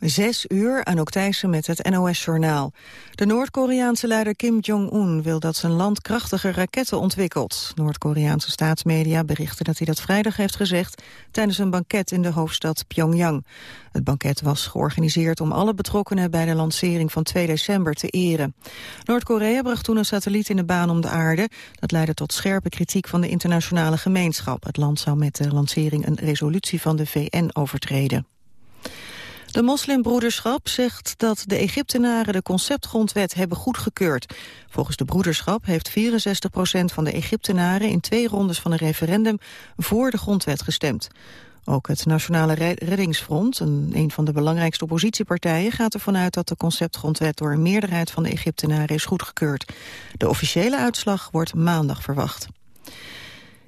Zes uur, Anouk Thijssen met het NOS-journaal. De Noord-Koreaanse leider Kim Jong-un wil dat zijn land krachtige raketten ontwikkelt. Noord-Koreaanse staatsmedia berichten dat hij dat vrijdag heeft gezegd... tijdens een banket in de hoofdstad Pyongyang. Het banket was georganiseerd om alle betrokkenen... bij de lancering van 2 december te eren. Noord-Korea bracht toen een satelliet in de baan om de aarde. Dat leidde tot scherpe kritiek van de internationale gemeenschap. Het land zou met de lancering een resolutie van de VN overtreden. De moslimbroederschap zegt dat de Egyptenaren de conceptgrondwet hebben goedgekeurd. Volgens de broederschap heeft 64 procent van de Egyptenaren in twee rondes van een referendum voor de grondwet gestemd. Ook het Nationale Reddingsfront, een, een van de belangrijkste oppositiepartijen, gaat ervan uit dat de conceptgrondwet door een meerderheid van de Egyptenaren is goedgekeurd. De officiële uitslag wordt maandag verwacht.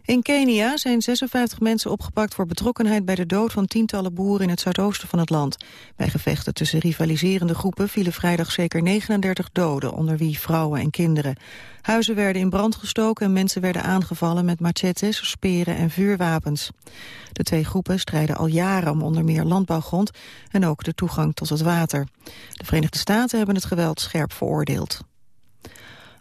In Kenia zijn 56 mensen opgepakt voor betrokkenheid bij de dood van tientallen boeren in het zuidoosten van het land. Bij gevechten tussen rivaliserende groepen vielen vrijdag zeker 39 doden, onder wie vrouwen en kinderen. Huizen werden in brand gestoken en mensen werden aangevallen met machetes, speren en vuurwapens. De twee groepen strijden al jaren om onder meer landbouwgrond en ook de toegang tot het water. De Verenigde Staten hebben het geweld scherp veroordeeld.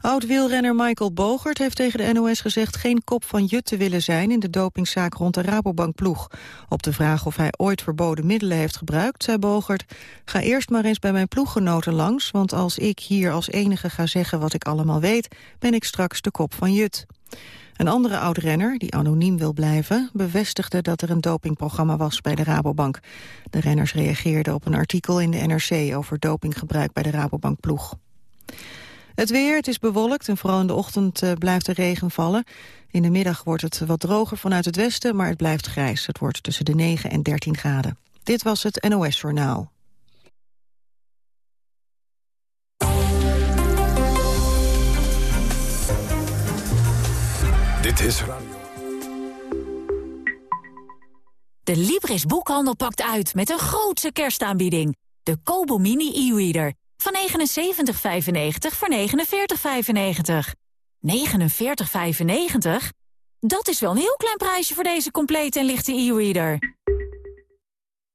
Oud-wielrenner Michael Bogert heeft tegen de NOS gezegd geen kop van jut te willen zijn in de dopingzaak rond de Rabobank-ploeg. Op de vraag of hij ooit verboden middelen heeft gebruikt, zei Bogert, ga eerst maar eens bij mijn ploeggenoten langs, want als ik hier als enige ga zeggen wat ik allemaal weet, ben ik straks de kop van jut. Een andere oud-renner, die anoniem wil blijven, bevestigde dat er een dopingprogramma was bij de Rabobank. De renners reageerden op een artikel in de NRC over dopinggebruik bij de Rabobank-ploeg. Het weer, het is bewolkt en vooral in de ochtend uh, blijft de regen vallen. In de middag wordt het wat droger vanuit het westen, maar het blijft grijs. Het wordt tussen de 9 en 13 graden. Dit was het NOS Journaal. Dit is Radio. De Libris Boekhandel pakt uit met een grootse kerstaanbieding. De Kobo Mini e-reader. Van 79,95 voor 49,95. 49,95? Dat is wel een heel klein prijsje voor deze complete en lichte e-reader.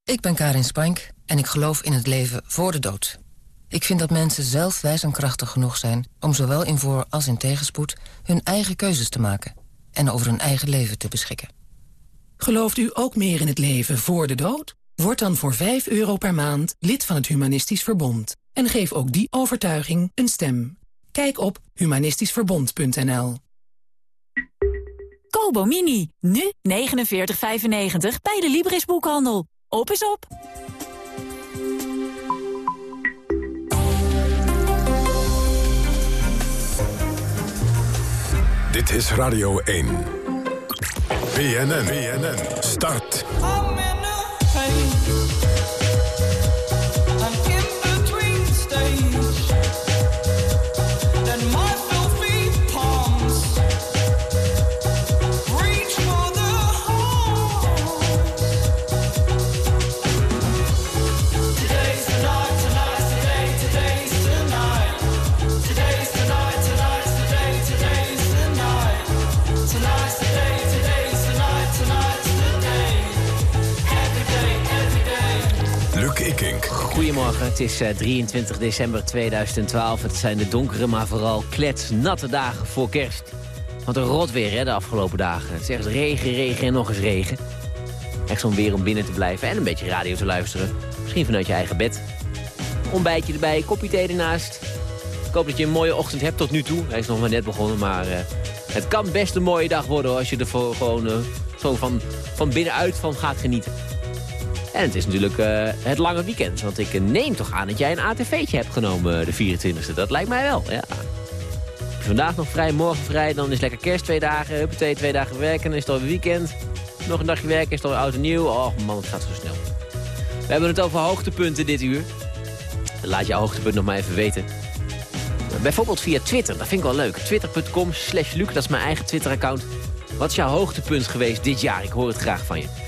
Ik ben Karin Spank en ik geloof in het leven voor de dood. Ik vind dat mensen zelf wijs en krachtig genoeg zijn... om zowel in voor- als in tegenspoed hun eigen keuzes te maken... en over hun eigen leven te beschikken. Gelooft u ook meer in het leven voor de dood? Word dan voor 5 euro per maand lid van het Humanistisch Verbond. En geef ook die overtuiging een stem. Kijk op humanistischverbond.nl. Kobo Mini, nu 49,95 bij de Libris Boekhandel. Op is op! Dit is Radio 1. BNN, BNN, start. Goedemorgen, het is 23 eh, december 2012. Het zijn de donkere, maar vooral kletsnatte dagen voor kerst. Wat een rot weer hè, de afgelopen dagen. Het is regen, regen en nog eens regen. Echt zo'n weer om binnen te blijven en een beetje radio te luisteren. Misschien vanuit je eigen bed. Ontbijtje erbij, kopje thee ernaast. Ik hoop dat je een mooie ochtend hebt tot nu toe. Hij is nog maar net begonnen, maar uh, het kan best een mooie dag worden... als je er gewoon uh, zo van, van binnenuit van gaat genieten. En het is natuurlijk uh, het lange weekend. Want ik neem toch aan dat jij een ATV'tje hebt genomen eh, de 24e. Dat lijkt mij wel, ja. Vandaag nog vrij, morgen vrij. Dan is lekker kerst twee dagen. Huppatee, twee dagen werken. Dan is het alweer weekend. Nog een dagje werken, is het alweer oud en nieuw. Oh man, het gaat zo snel. We hebben het over hoogtepunten dit uur. Laat jouw hoogtepunt nog maar even weten. Bijvoorbeeld via Twitter, dat vind ik wel leuk. Twitter.com slash Luc, dat is mijn eigen Twitter-account. Wat is jouw hoogtepunt geweest dit jaar? Ik hoor het graag van je.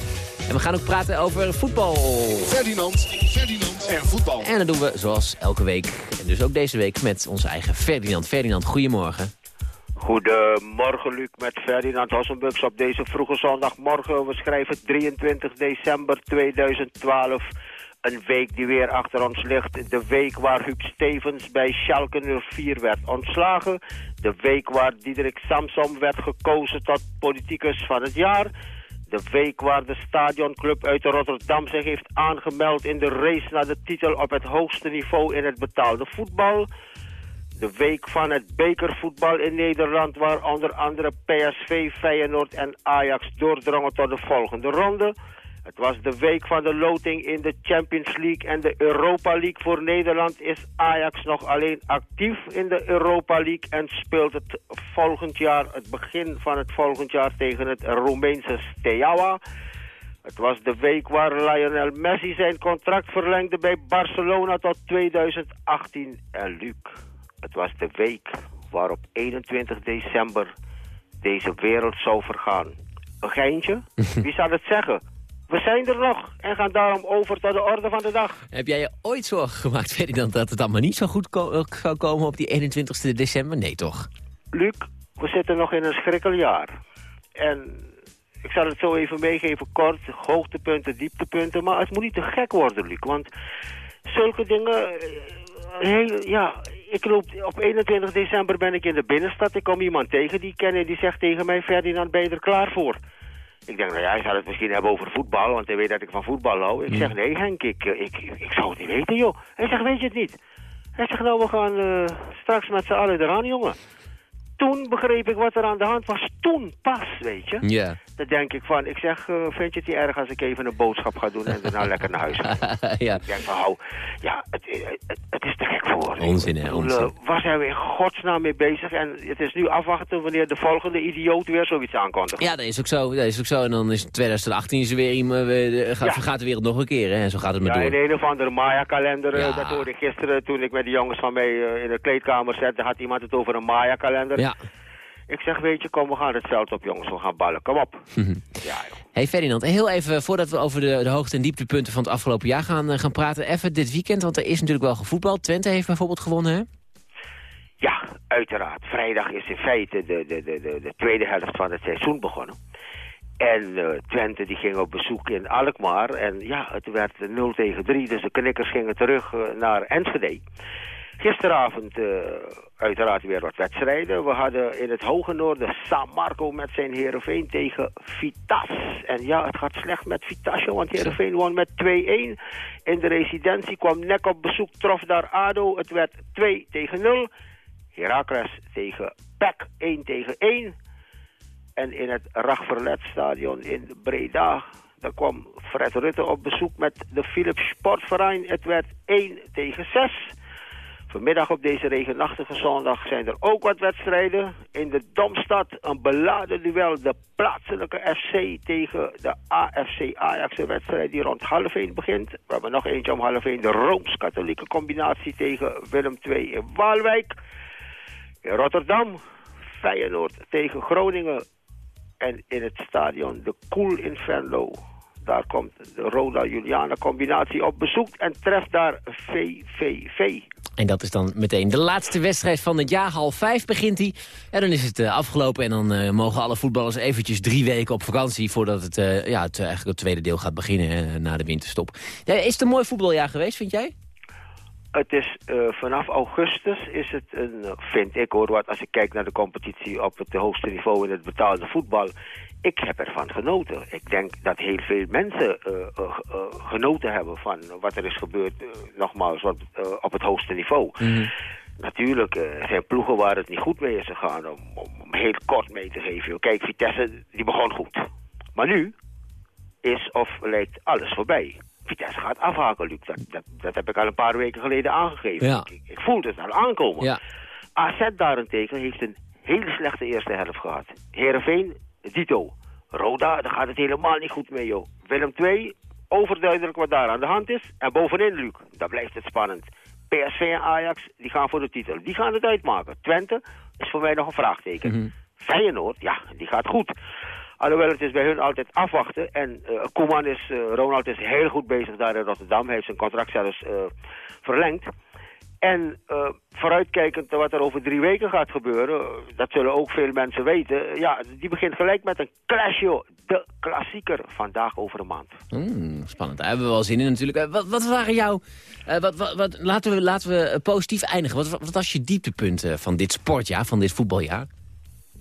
En we gaan ook praten over voetbal. Ferdinand, Ferdinand en voetbal. En dat doen we zoals elke week. En dus ook deze week met onze eigen Ferdinand. Ferdinand, goedemorgen. Goedemorgen Luc met Ferdinand Hossenbux op deze vroege zondagmorgen. We schrijven 23 december 2012. Een week die weer achter ons ligt. De week waar Huub Stevens bij Schalke 04 werd ontslagen. De week waar Diederik Samsom werd gekozen tot politicus van het jaar. De week waar de stadionclub uit Rotterdam zich heeft aangemeld in de race naar de titel op het hoogste niveau in het betaalde voetbal. De week van het bekervoetbal in Nederland waar onder andere PSV, Feyenoord en Ajax doordrongen tot de volgende ronde. Het was de week van de loting in de Champions League en de Europa League. Voor Nederland is Ajax nog alleen actief in de Europa League en speelt het volgend jaar, het begin van het volgend jaar tegen het Roemeense Steaua. Het was de week waar Lionel Messi zijn contract verlengde bij Barcelona tot 2018. En Luc, het was de week waarop 21 december deze wereld zou vergaan. Een geintje? Wie zou het zeggen? We zijn er nog en gaan daarom over tot de orde van de dag. Heb jij je ooit zorgen gemaakt, Ferdinand, dat het allemaal niet zo goed ko eh, zou komen op die 21 december? Nee, toch? Luc, we zitten nog in een schrikkeljaar. En ik zal het zo even meegeven, kort, hoogtepunten, dieptepunten. Maar het moet niet te gek worden, Luc. Want zulke dingen... eh, Heel, ja, ik loop, op 21 december ben ik in de binnenstad. Ik kom iemand tegen die ik ken en die zegt tegen mij... Ferdinand, ben je er klaar voor? Ik denk, nou ja, hij zal het misschien hebben over voetbal, want hij weet dat ik van voetbal hou. Ik zeg, nee Henk, ik, eh, ik, ik, zou het niet weten, joh. Hij zegt, weet je het niet? Hij zegt, nou, we gaan eh, straks met z'n allen eraan, jongen. Toen begreep ik wat er aan de hand was. Toen pas, weet je. Ja. Dan denk ik van, ik zeg, eh, vind je het niet erg als ik even een boodschap ga doen en daarna lekker naar huis ga? ja. Ik denk van, hou, ja, het, het, het is te gek voor. Onzin, hè, onzin. eh, Waar zijn we in godsnaam mee bezig? En het is nu afwachten wanneer de volgende idioot weer zoiets aankondigt. Ja, dat is ook zo. Dat is ook zo. En dan is 2018 is er weer iemand, eh, gaat, Ja. vergaat de wereld nog een keer. Hè? En zo gaat het maar Ja, door. in een of andere Maya-kalender, eh, Ja. dat hoorde ik gisteren toen ik met de jongens van mij eh, in de kleedkamer zette, had iemand het over een Maya-kalender. Ja. Ik zeg, weet je, kom, we gaan het veld op jongens, we gaan ballen, kom op. Ja, joh. Hey Ferdinand, heel even voordat we over de, de hoogte- en dieptepunten van het afgelopen jaar gaan, eh, gaan praten. Even dit weekend, want er is natuurlijk wel gevoetbald. Twente heeft bijvoorbeeld gewonnen, hè? Ja, uiteraard. Vrijdag is in feite de, de, de, de, de tweede helft van het seizoen begonnen. En eh, Twente die ging op bezoek in Alkmaar. En ja, het werd 0 tegen 3, dus de knikkers gingen terug eh, naar Enschede. Gisteravond eh, uiteraard weer wat wedstrijden. We hadden in het hoge noorden San Marco met zijn Heerenveen tegen Vitas. En ja, het gaat slecht met Vitas, want Heerenveen won met 2-1. In de residentie kwam Nek op bezoek, trof daar ADO. Het werd 2 tegen 0. Heracles tegen PEC 1 tegen 1. En in het Ragverlet-stadion in Breda... daar kwam Fred Rutte op bezoek met de Philips Sportverein. Het werd 1 tegen 6. Vanmiddag op deze regenachtige zondag zijn er ook wat wedstrijden. In de Domstad een beladen duel. De plaatselijke FC tegen de AFC Ajax. Een wedstrijd die rond half 1 begint. We hebben nog eentje om half 1. De Rooms-Katholieke combinatie tegen Willem II in Waalwijk. In Rotterdam, Feyenoord tegen Groningen. En in het stadion de Koel in Venlo. Daar komt de Roda Juliana combinatie op bezoek en treft daar VVV. En dat is dan meteen de laatste wedstrijd van het jaar. Half vijf begint hij. En dan is het eh, afgelopen en dan eh, mogen alle voetballers eventjes drie weken op vakantie... voordat het, eh, ja, het, eigenlijk het tweede deel gaat beginnen na de winterstop. Ja, is het een mooi voetbaljaar geweest, vind jij? Het is vanaf augustus is het een, vind ik hoor, wat als ik kijk naar de competitie op het hoogste niveau in het betaalde voetbal. Ik heb ervan genoten. Ik denk dat heel veel mensen eh, eh, eh, genoten hebben van wat er is gebeurd, nogmaals, wat, op het hoogste niveau. Natuurlijk eh, zijn ploegen waar het niet goed mee is gegaan, om, om, om heel kort mee te geven. Kijk, Vitesse, die begon goed. Maar nu is of lijkt alles voorbij. Vitesse gaat afhaken, Luc. Dat, dat, dat heb ik al een paar weken geleden aangegeven. Ja. Ik, ik voelde het al aankomen. Ja. AZ daarentegen heeft een hele slechte eerste helft gehad. Heerenveen, Dito. Roda, daar gaat het helemaal niet goed mee, joh. Willem II, overduidelijk wat daar aan de hand is. En bovenin, Luc, daar blijft het spannend. PSV en Ajax, die gaan voor de titel. Die gaan het uitmaken. Twente is voor mij nog een vraagteken. Feyenoord, ja, die gaat goed. Alhoewel, het is bij hun altijd afwachten. En eh Koeman is, eh, Ronald is heel goed bezig daar in Rotterdam. Hij heeft zijn contract zelfs eh, verlengd. En uh, vooruitkijkend wat er over drie weken gaat gebeuren, dat zullen ook veel mensen weten. Ja, die begint gelijk met een clash, joh. De klassieker, vandaag over een maand. Hmm, spannend, daar hebben we wel zin in natuurlijk. Wat, wat waren jouw... Wat, wat, wat, laten, we, laten we positief eindigen. Wat, wat was je dieptepunt van dit sportjaar, van dit voetbaljaar?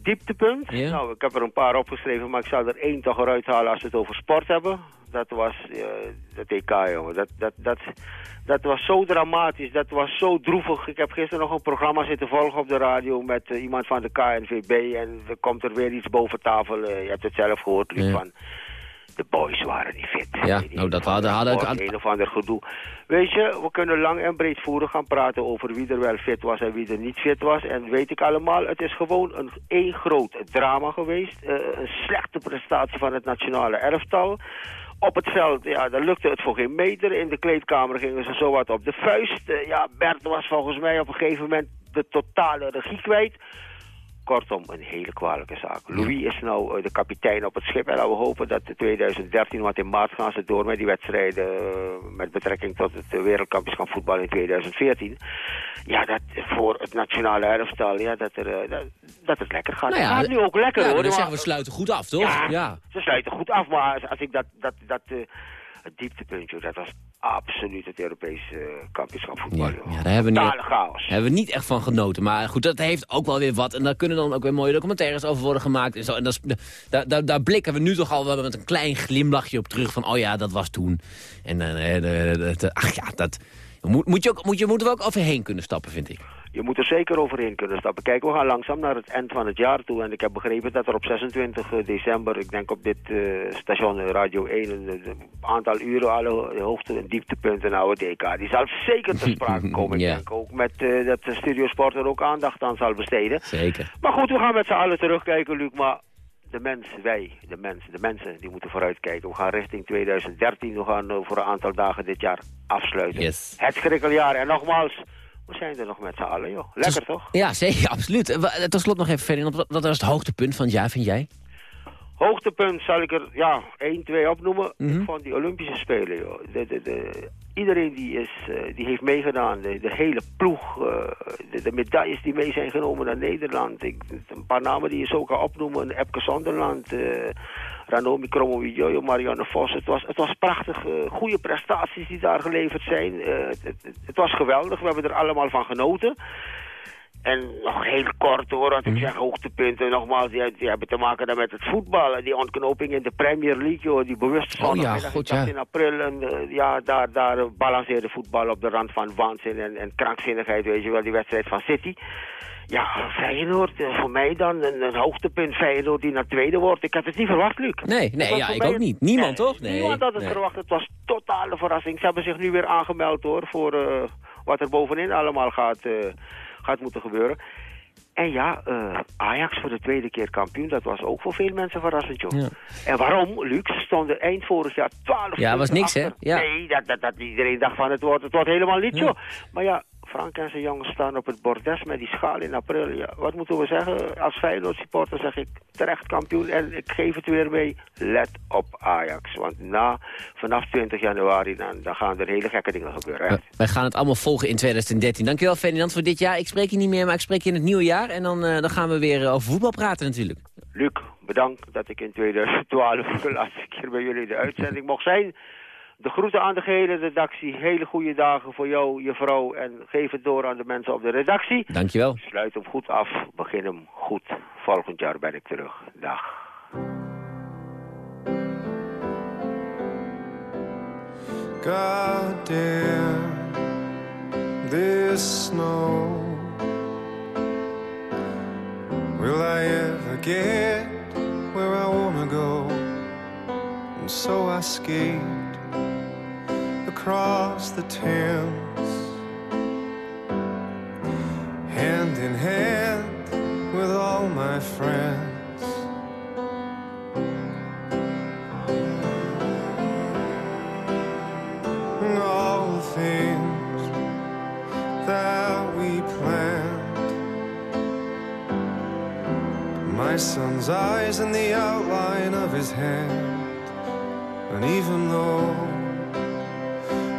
Dieptepunt? Nou, ik heb er een paar opgeschreven, maar ik zou er één toch eruit halen als we het over sport hebben. Dat was uh, het EK, jongen. Dat, dat, dat, dat was zo dramatisch, dat was zo droevig. Ik heb gisteren nog een programma zitten volgen op de radio met uh, iemand van de KNVB. En er komt er weer iets boven tafel. Uh, je hebt het zelf gehoord, ja. van... De boys waren niet fit. Ja, nou dat hadden, hadden ik... Een of ander gedoe. Weet je, we kunnen lang en breedvoerig gaan praten over wie er wel fit was en wie er niet fit was. En weet ik allemaal, het is gewoon een één groot drama geweest. Uh, een slechte prestatie van het nationale elftal. Op het veld, ja, daar lukte het voor geen meter. In de kleedkamer gingen ze zowat op de vuist. Uh, ja, Bert was volgens mij op een gegeven moment de totale regie kwijt. Kortom, een hele kwalijke zaak. Louis is nou uh, de kapitein op het schip. En we hopen dat de 2013, want in maart gaan ze door met die wedstrijden... Uh, met betrekking tot het wereldkampioenschap voetbal in 2014. Ja, dat voor het nationale elftal, ja, dat, er, dat, dat, het lekker gaat. Nou ja, het gaat nu ook lekker, ja, hoor. Dan zeggen we sluiten goed af, toch? Ja, ja, ze sluiten goed af. Maar als, als ik dat... dat, dat het dieptepuntje, dat was absoluut het Europese uh, kampioenschap voetbal. Ja, ja, daar hebben we, niet, chaos. hebben we niet echt van genoten. Maar goed, dat heeft ook wel weer wat. En daar kunnen dan ook weer mooie documentaires over worden gemaakt. En, zo. en dat is, daar, daar, daar, blikken we nu toch al wel met een klein glimlachje op terug. Van, oh ja, dat was toen. En uh, ach ja, dat... Moet, moet, je ook, moet je moeten we ook overheen kunnen stappen, vind ik. Je moet er zeker overheen kunnen stappen. Kijk, we gaan langzaam naar het eind van het jaar toe. En ik heb begrepen dat er op 26 december, ik denk op dit uh, station Radio 1, een, aantal uren alle hoogte- en dieptepunten nou het DK. Die zal zeker ter sprake komen. ja. Ik denk ook met uh, dat de Studio Sport er ook aandacht aan zal besteden. Zeker. Maar goed, we gaan met z'n allen terugkijken, Luc. Maar de mensen, wij, de mensen, de mensen, die moeten vooruitkijken. We gaan richting 2013. We gaan voor een aantal dagen dit jaar afsluiten. Yes. Het schrikkeljaar. En nogmaals, we zijn er nog met z'n allen, joh. Lekker, dus, toch? Ja, zeker, absoluut. Tot slot nog even, Ferdinand. Wat, was het hoogtepunt van het jaar, vind jij? Hoogtepunt zal ik er, ja, 1, 2 opnoemen. Mm -hmm. Van die Olympische Spelen, joh. De, de, de, iedereen die, is, uh, die heeft meegedaan. De, hele ploeg. Uh, de, de, medailles die mee zijn genomen naar Nederland. Ik, een paar namen die je zo kan opnoemen. Epke Zonderland. Uh, Ranomi Kromowidjojo, Marianne Vos. Het was, het was prachtig. Goede prestaties die daar geleverd zijn. Het, het, het, was geweldig. We hebben er allemaal van genoten. En nog heel kort hoor, wat ik zeg, hoogtepunten. Nogmaals, die, die, hebben te maken dan met het voetbal. Die ontknoping in de Premier League, joh, die bewust van oh, ja, goed, ja. in april. En, uh, ja, daar, daar balanceerde voetbal op de rand van waanzin en, en krankzinnigheid, weet je wel, die wedstrijd van City. Ja, Feyenoord, voor mij dan een, een, hoogtepunt Feyenoord die naar tweede wordt. Ik had het niet verwacht, Luc. Nee, nee ja, ik ook niet. Niemand, nee, toch? Nee, niemand had het nee. verwacht. Het was totale verrassing. Ze hebben zich nu weer aangemeld, hoor, voor uh, wat er bovenin allemaal gaat, uh, gaat moeten gebeuren. En ja, uh, Ajax voor de tweede keer kampioen, dat was ook voor veel mensen verrassend, joh. Ja. En waarom, Luc? Stonden eind vorig jaar 12 Ja, was niks, achter. hè? Ja. Nee, dat, dat, dat iedereen dacht van het wordt, het wordt helemaal niet, joh. Maar ja, Frank en zijn jongens staan op het bordes met die schaal in april. Ja, wat moeten we zeggen? Als Feyenoord supporter zeg ik terecht kampioen. En ik geef het weer mee. Let op Ajax. Want na, vanaf 20 januari dan, dan gaan er hele gekke dingen gebeuren. Hè? Wij gaan het allemaal volgen in 2013. Dankjewel Ferdinand voor dit jaar. Ik spreek je niet meer, maar ik spreek je in het nieuwe jaar. En dan, uh, dan gaan we weer over voetbal praten natuurlijk. Luc, bedankt dat ik in 2012 de laatste keer bij jullie de uitzending mocht zijn. De groeten aan de gehele redactie. Hele goede dagen voor jou, je vrouw. En geef het door aan de mensen op de redactie. Dankjewel. Sluit hem goed af. Begin hem goed. Volgend jaar ben ik terug. Dag. God damn this snow. Will I ever get where I wanna go? And so I skate across the Thames, hand in hand with all my friends. And all the things that we planned. My son's eyes and the outline of his hand. And even though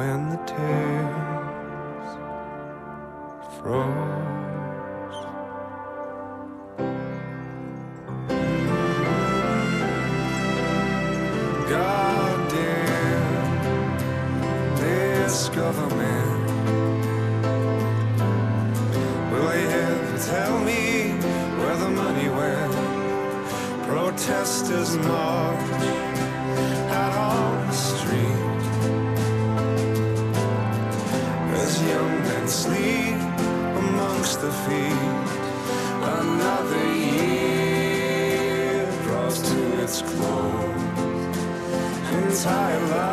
When the tears froze. high rise.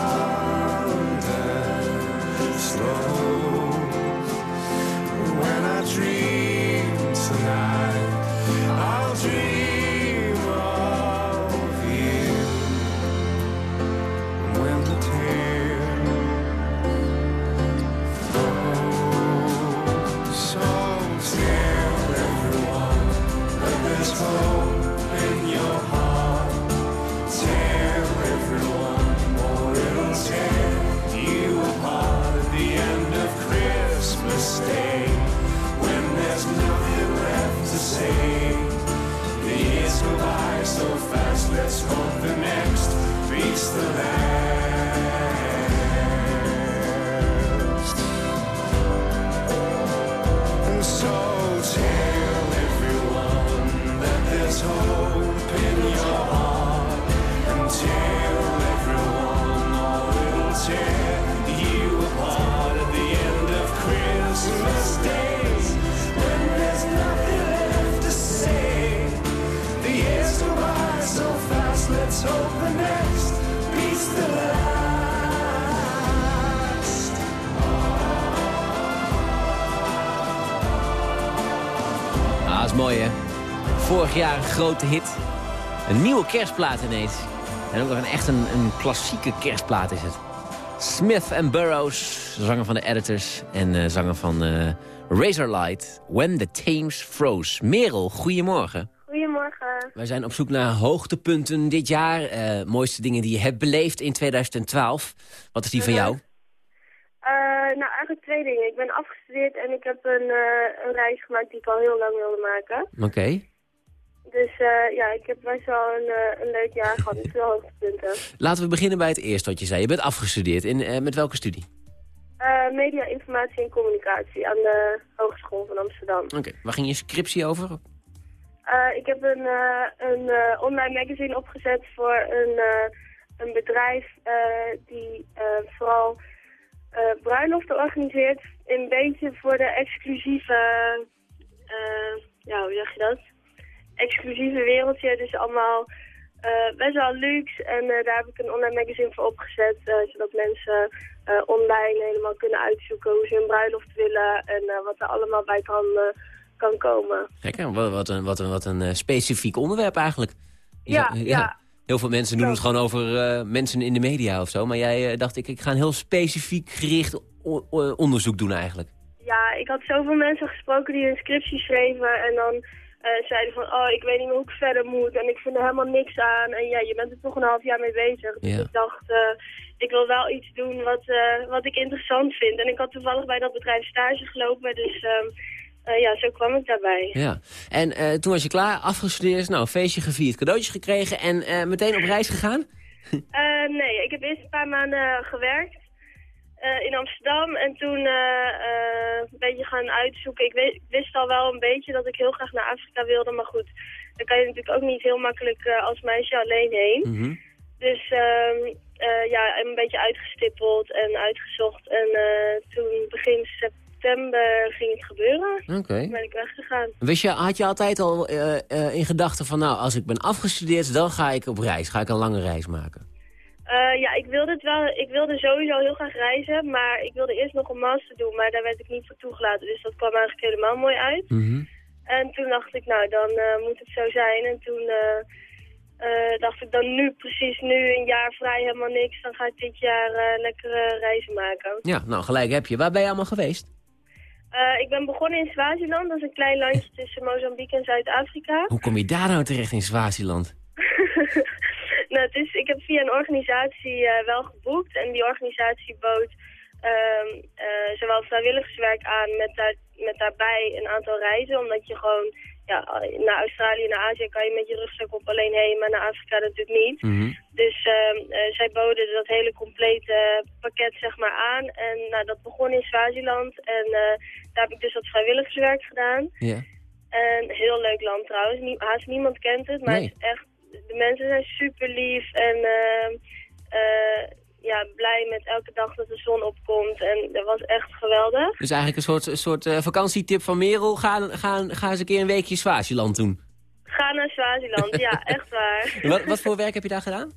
Grote hit. Een nieuwe kerstplaat ineens. En ook nog een echt een, een klassieke kerstplaat is het. Smith and Burroughs, zanger van de Editors en eh, zanger van eh, Razorlight. When the Thames Froze. Merel, goedemorgen. Goedemorgen. Wij zijn op zoek naar hoogtepunten dit jaar. eh, mooiste dingen die je hebt beleefd in 2012. Wat is die van jou? Nou, eigenlijk twee dingen. Ik ben afgestudeerd en ik heb een, een reis gemaakt die ik al heel lang wilde maken. Oké. Dus eh, ja, ik heb best wel een, eh, een leuk jaar gehad met veel hoogtepunten. Laten we beginnen bij het eerste wat je zei. Je bent afgestudeerd. In, eh, met welke studie? Media, informatie en communicatie aan de Hogeschool van Amsterdam. Oké. Waar ging je scriptie over? Ik heb een, een online magazine opgezet voor een, een bedrijf die vooral bruiloften organiseert. Een beetje voor de exclusieve, ja hoe zeg je dat? Exclusieve wereldje. Dus allemaal eh, best wel luxe. En eh, daar heb ik een online magazine voor opgezet. eh, zodat mensen online helemaal kunnen uitzoeken hoe ze hun bruiloft willen. En wat er allemaal bij kan, kan komen. Kijk, wat, wat een, wat een, wat een specifiek onderwerp eigenlijk. Ja, zou- ja. Heel veel mensen doen het gewoon over mensen in de media of zo. Maar jij dacht, ik, ik ga een heel specifiek gericht onderzoek doen eigenlijk. Ja, ik had zoveel mensen gesproken die hun scriptie schreven en dan eh, zeiden van, oh, ik weet niet meer hoe ik verder moet en ik vind er helemaal niks aan. En ja, je bent er toch een half jaar mee bezig. Dus Ja. ik dacht, eh, ik wil wel iets doen wat, eh, wat ik interessant vind. En ik had toevallig bij dat bedrijf stage gelopen, dus ehm, eh, ja, zo kwam ik daarbij. Ja. En toen was je klaar, afgestudeerd, nou, feestje gevierd, cadeautjes gekregen en meteen op reis gegaan? Nee, ik heb eerst een paar maanden gewerkt eh, in Amsterdam en toen eh, eh, een beetje gaan uitzoeken. Ik, weet- ik wist al wel een beetje dat ik heel graag naar Afrika wilde, maar goed, daar kan je natuurlijk ook niet heel makkelijk als meisje alleen heen. Mhm. Dus ehm, eh, ja, een beetje uitgestippeld en uitgezocht en toen begin september ging het gebeuren. Oké. Toen ben ik weggegaan. Wist je, had je altijd al in gedachten van, nou, als ik ben afgestudeerd, dan ga ik op reis, ga ik een lange reis maken? Eh, ja, ik wilde het wel. Ik wilde sowieso heel graag reizen, maar ik wilde eerst nog een master doen, maar daar werd ik niet voor toegelaten. Dus dat kwam eigenlijk helemaal mooi uit. Mhm. En toen dacht ik, nou, dan eh, moet het zo zijn. En toen eh, dacht ik, dan nu, precies nu, een jaar vrij, helemaal niks. Dan ga ik dit jaar lekkere reizen maken. Ja, nou gelijk heb je. Waar ben je allemaal geweest? Ik ben begonnen in Swaziland. Dat is een klein landje tussen Mozambique en Zuid-Afrika. Hoe kom je daar nou terecht in Swaziland? nou, het is, ik heb via een organisatie eh, wel geboekt. En die organisatie bood ehm, eh, zowel vrijwilligerswerk aan met, daar, met daarbij een aantal reizen. Omdat je gewoon, ja, naar Australië, naar Azië kan je met je rugzak op alleen heen, maar naar Afrika natuurlijk niet. Mhm. Dus ehm, eh, zij boden dat hele complete pakket zeg maar aan. En nou, dat begon in Swaziland. En daar heb ik dus wat vrijwilligerswerk gedaan. Ja. En heel leuk land trouwens. Haast niemand kent het, maar Nee. het is echt, mensen zijn super lief en ehm, eh, ja, blij met elke dag dat de zon opkomt. En dat was echt geweldig. Dus eigenlijk een soort, een soort eh, vakantietip van Merel. Ga, ga, ga eens een keer een weekje Swaziland doen. Ga naar Swaziland, ja, echt waar. Wat, wat voor werk heb je daar gedaan?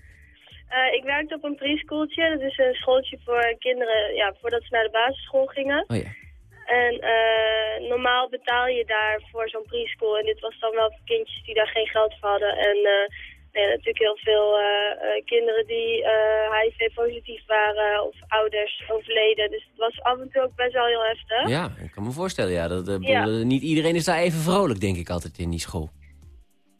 Eh, ik werkte op een preschooltje. Dat is een schooltje voor kinderen, ja, voordat ze naar de basisschool gingen. Oh ja. En normaal betaal je daar voor zo'n preschool. En dit was dan wel voor kindjes die daar geen geld voor hadden. En eh, nee, natuurlijk heel veel eh, eh, kinderen die HIV-positief waren of ouders overleden. Dus het was af en toe ook best wel heel heftig. Ja, ik kan me voorstellen. Ja, dat, eh, Ja. niet iedereen is daar even vrolijk, denk ik altijd, in die school.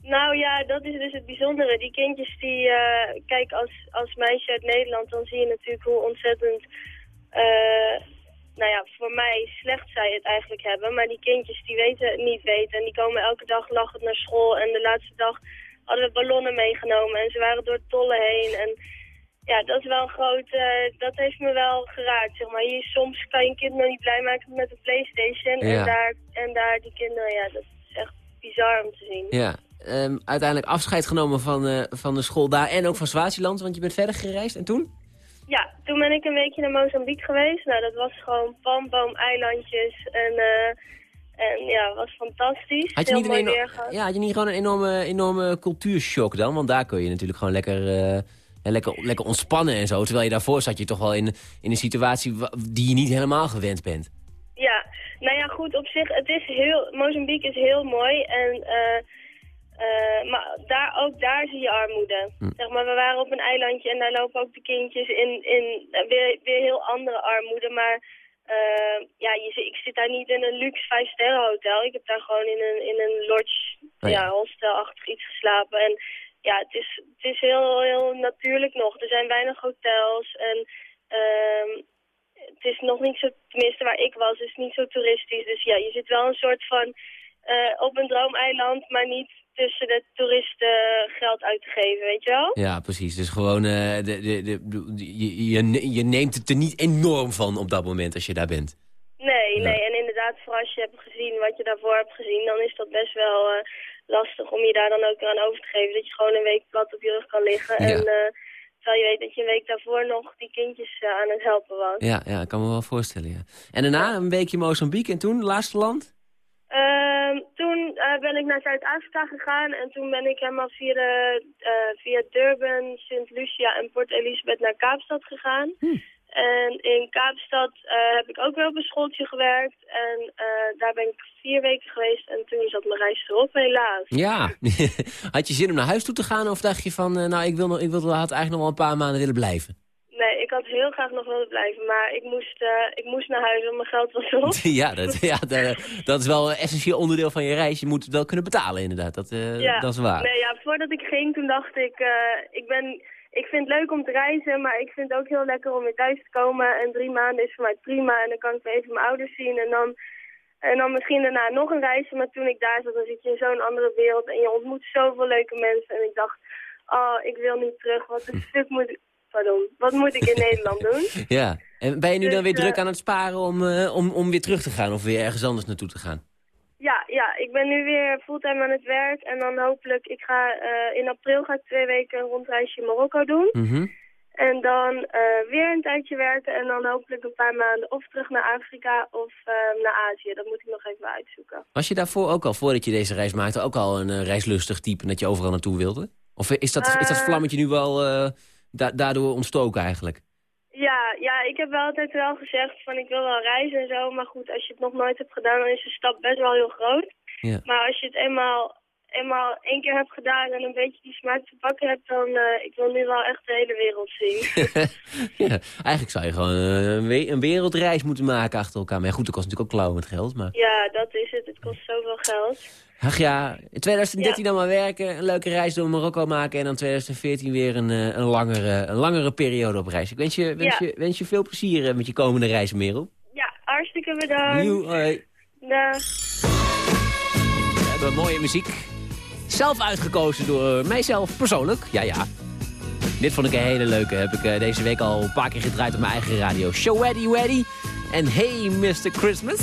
Nou ja, dat is dus het bijzondere. Die kindjes die, eh, kijk, als, als meisje uit Nederland, dan zie je natuurlijk hoe ontzettend, eh, nou ja, voor mij slecht zij het eigenlijk hebben. Maar die kindjes die weten het niet weten en die komen elke dag lachend naar school. En de laatste dag hadden we ballonnen meegenomen en ze waren door tollen heen. En ja, dat is wel een groot, eh, dat heeft me wel geraakt, zeg maar. Hier soms kan je een kind nog niet blij maken met een Playstation. Ja. En, daar, en daar die kinderen, ja, dat is echt bizar om te zien. Ja. Ehm, uiteindelijk afscheid genomen van, eh, van de school daar en ook van Swaziland, want je bent verder gereisd. En toen? Ja, toen ben ik een weekje naar Mozambique geweest. Nou, dat was gewoon palmboom-eilandjes en, eh, en ja, was fantastisch. Had je, niet een ja, had je niet gewoon een enorme, enorme cultuurshock dan? Want daar kun je natuurlijk gewoon lekker, eh, ja, lekker, lekker ontspannen en zo. Terwijl je daarvoor zat je toch wel in, in een situatie die je niet helemaal gewend bent. Ja, nou ja, goed, op zich, het is heel, Mozambique is heel mooi en, eh, eh, maar daar, ook daar zie je armoede. Hm. Zeg maar, we waren op een eilandje en daar lopen ook de kindjes in, in weer, weer heel andere armoede, maar eh, ja, je, ik zit daar niet in een luxe vijf-sterren hotel. Ik heb daar gewoon in een, in een lodge, Oh ja. ja, hostelachtig iets geslapen en ja, het is, het is heel, heel natuurlijk nog. Er zijn weinig hotels en ehm, het is nog niet zo, tenminste waar ik was, is niet zo toeristisch. Dus ja, je zit wel een soort van eh, op een droomeiland, maar niet tussen de toeristen geld uit te geven, weet je wel? Ja, precies. Dus gewoon, eh, de, de, de, je, je, je neemt het er niet enorm van op dat moment als je daar bent. Nee, Ja. nee. En inderdaad, voor als je hebt gezien wat je daarvoor hebt gezien, dan is dat best wel eh, lastig om je daar dan ook aan over te geven. Dat je gewoon een week plat op je rug kan liggen. Ja. En eh, terwijl je weet dat je een week daarvoor nog die kindjes aan het helpen was. Ja, ja, ik kan me wel voorstellen, ja. En daarna een weekje Mozambique en toen, laatste land? Ehm, toen eh, ben ik naar Zuid-Afrika gegaan en toen ben ik helemaal via, eh, via Durban, Sint Lucia en Port Elizabeth naar Kaapstad gegaan. En in Kaapstad eh, heb ik ook weer op een schooltje gewerkt en daar ben ik vier weken geweest en toen zat mijn reis erop, helaas. Ja. Had je zin om naar huis toe te gaan of dacht je van, nou, ik, wil nog, ik wil, had eigenlijk nog wel een paar maanden willen blijven? Nee, ik had heel graag nog willen blijven, maar ik moest, eh, ik moest naar huis, want mijn geld was op. ja, dat, ja dat, dat is wel een essentieel onderdeel van je reis. Je moet het wel kunnen betalen, inderdaad. Dat, eh, dat is waar. Nee, ja, voordat ik ging, toen dacht ik, eh, ik, ben, ik vind het leuk om te reizen, maar ik vind het ook heel lekker om weer thuis te komen. En drie maanden is voor mij prima en dan kan ik weer even mijn ouders zien en dan, en dan misschien daarna nog een reisje. Maar toen ik daar zat, dan zit je in zo'n andere wereld en je ontmoet zoveel leuke mensen. En ik dacht, oh, ik wil niet terug, wat een stuk moet ik, pardon, wat moet ik in Nederland doen? Ja. En ben je nu Dus, dan weer eh, druk aan het sparen om, eh, om, om weer terug te gaan of weer ergens anders naartoe te gaan? Ja, ja, ik ben nu weer fulltime aan het werk en dan hopelijk, ik ga eh, in april ga ik twee weken een rondreisje in Marokko doen. Mhm. En dan eh, weer een tijdje werken en dan hopelijk een paar maanden of terug naar Afrika of eh, naar Azië. Dat moet ik nog even uitzoeken. Was je daarvoor ook al, voordat je deze reis maakte, ook al een eh, reislustig type en dat je overal naartoe wilde? Of is dat, is dat Eh. vlammetje nu wel, eh, da daardoor ontstoken eigenlijk. Ja, ja, ik heb wel altijd wel gezegd van ik wil wel reizen en zo. Maar goed, als je het nog nooit hebt gedaan, dan is de stap best wel heel groot. Ja. Maar als je het eenmaal, eenmaal één keer hebt gedaan en een beetje die smaak te pakken hebt, dan uh, ik wil nu wel echt de hele wereld zien. ja, eigenlijk zou je gewoon uh, een, we een, wereldreis moeten maken achter elkaar. Maar goed, dat kost natuurlijk ook klauwen met geld. Maar... Ja, dat is het. Het kost zoveel geld. Ach ja, in 2013 ja. dan maar werken, een leuke reis door Marokko maken... en dan 2014 weer een, een, langere, een langere periode op reis. Ik wens je, wens Ja. je, wens je veel plezier met je komende reis, Merel. Ja, hartstikke bedankt. Nieuw, hoi. Dag. We hebben mooie muziek. Zelf uitgekozen door mijzelf persoonlijk. Ja, ja. Dit vond ik een hele leuke. Heb ik deze week al een paar keer gedraaid op mijn eigen radio. Showeddy Weddy. En Hey Mr. Christmas.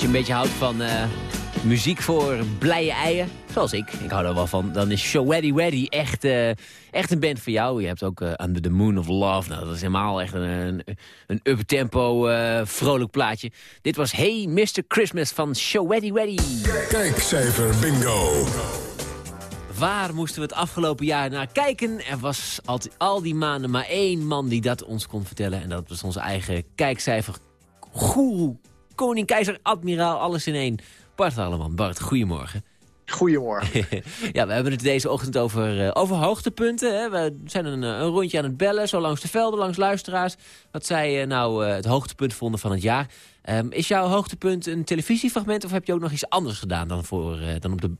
Als je een beetje houdt van eh, muziek voor blije eieren, zoals ik, ik hou er wel van, dan is Showeddy Weddy echt, eh, echt een band voor jou. Je hebt ook eh, Under the Moon of Love, nou, dat is helemaal echt een, een, up-tempo vrolijk plaatje. Dit was Hey Mr. Christmas van Showeddy Weddy. Kijkcijfer bingo. Waar moesten we het afgelopen jaar naar kijken? Er was altijd, al die maanden maar één man die dat ons kon vertellen. En dat was onze eigen kijkcijfer goeroe. Koning, keizer, admiraal, alles in één. Bart Alleman. Bart, goedemorgen. Goedemorgen. ja, we hebben het deze ochtend over, uh, over hoogtepunten. Hè. We zijn een, een, rondje aan het bellen, zo langs de velden, langs luisteraars. Wat zij uh, nou uh, het hoogtepunt vonden van het jaar. Um, is jouw hoogtepunt een televisiefragment of heb je ook nog iets anders gedaan dan, voor, dan op, de,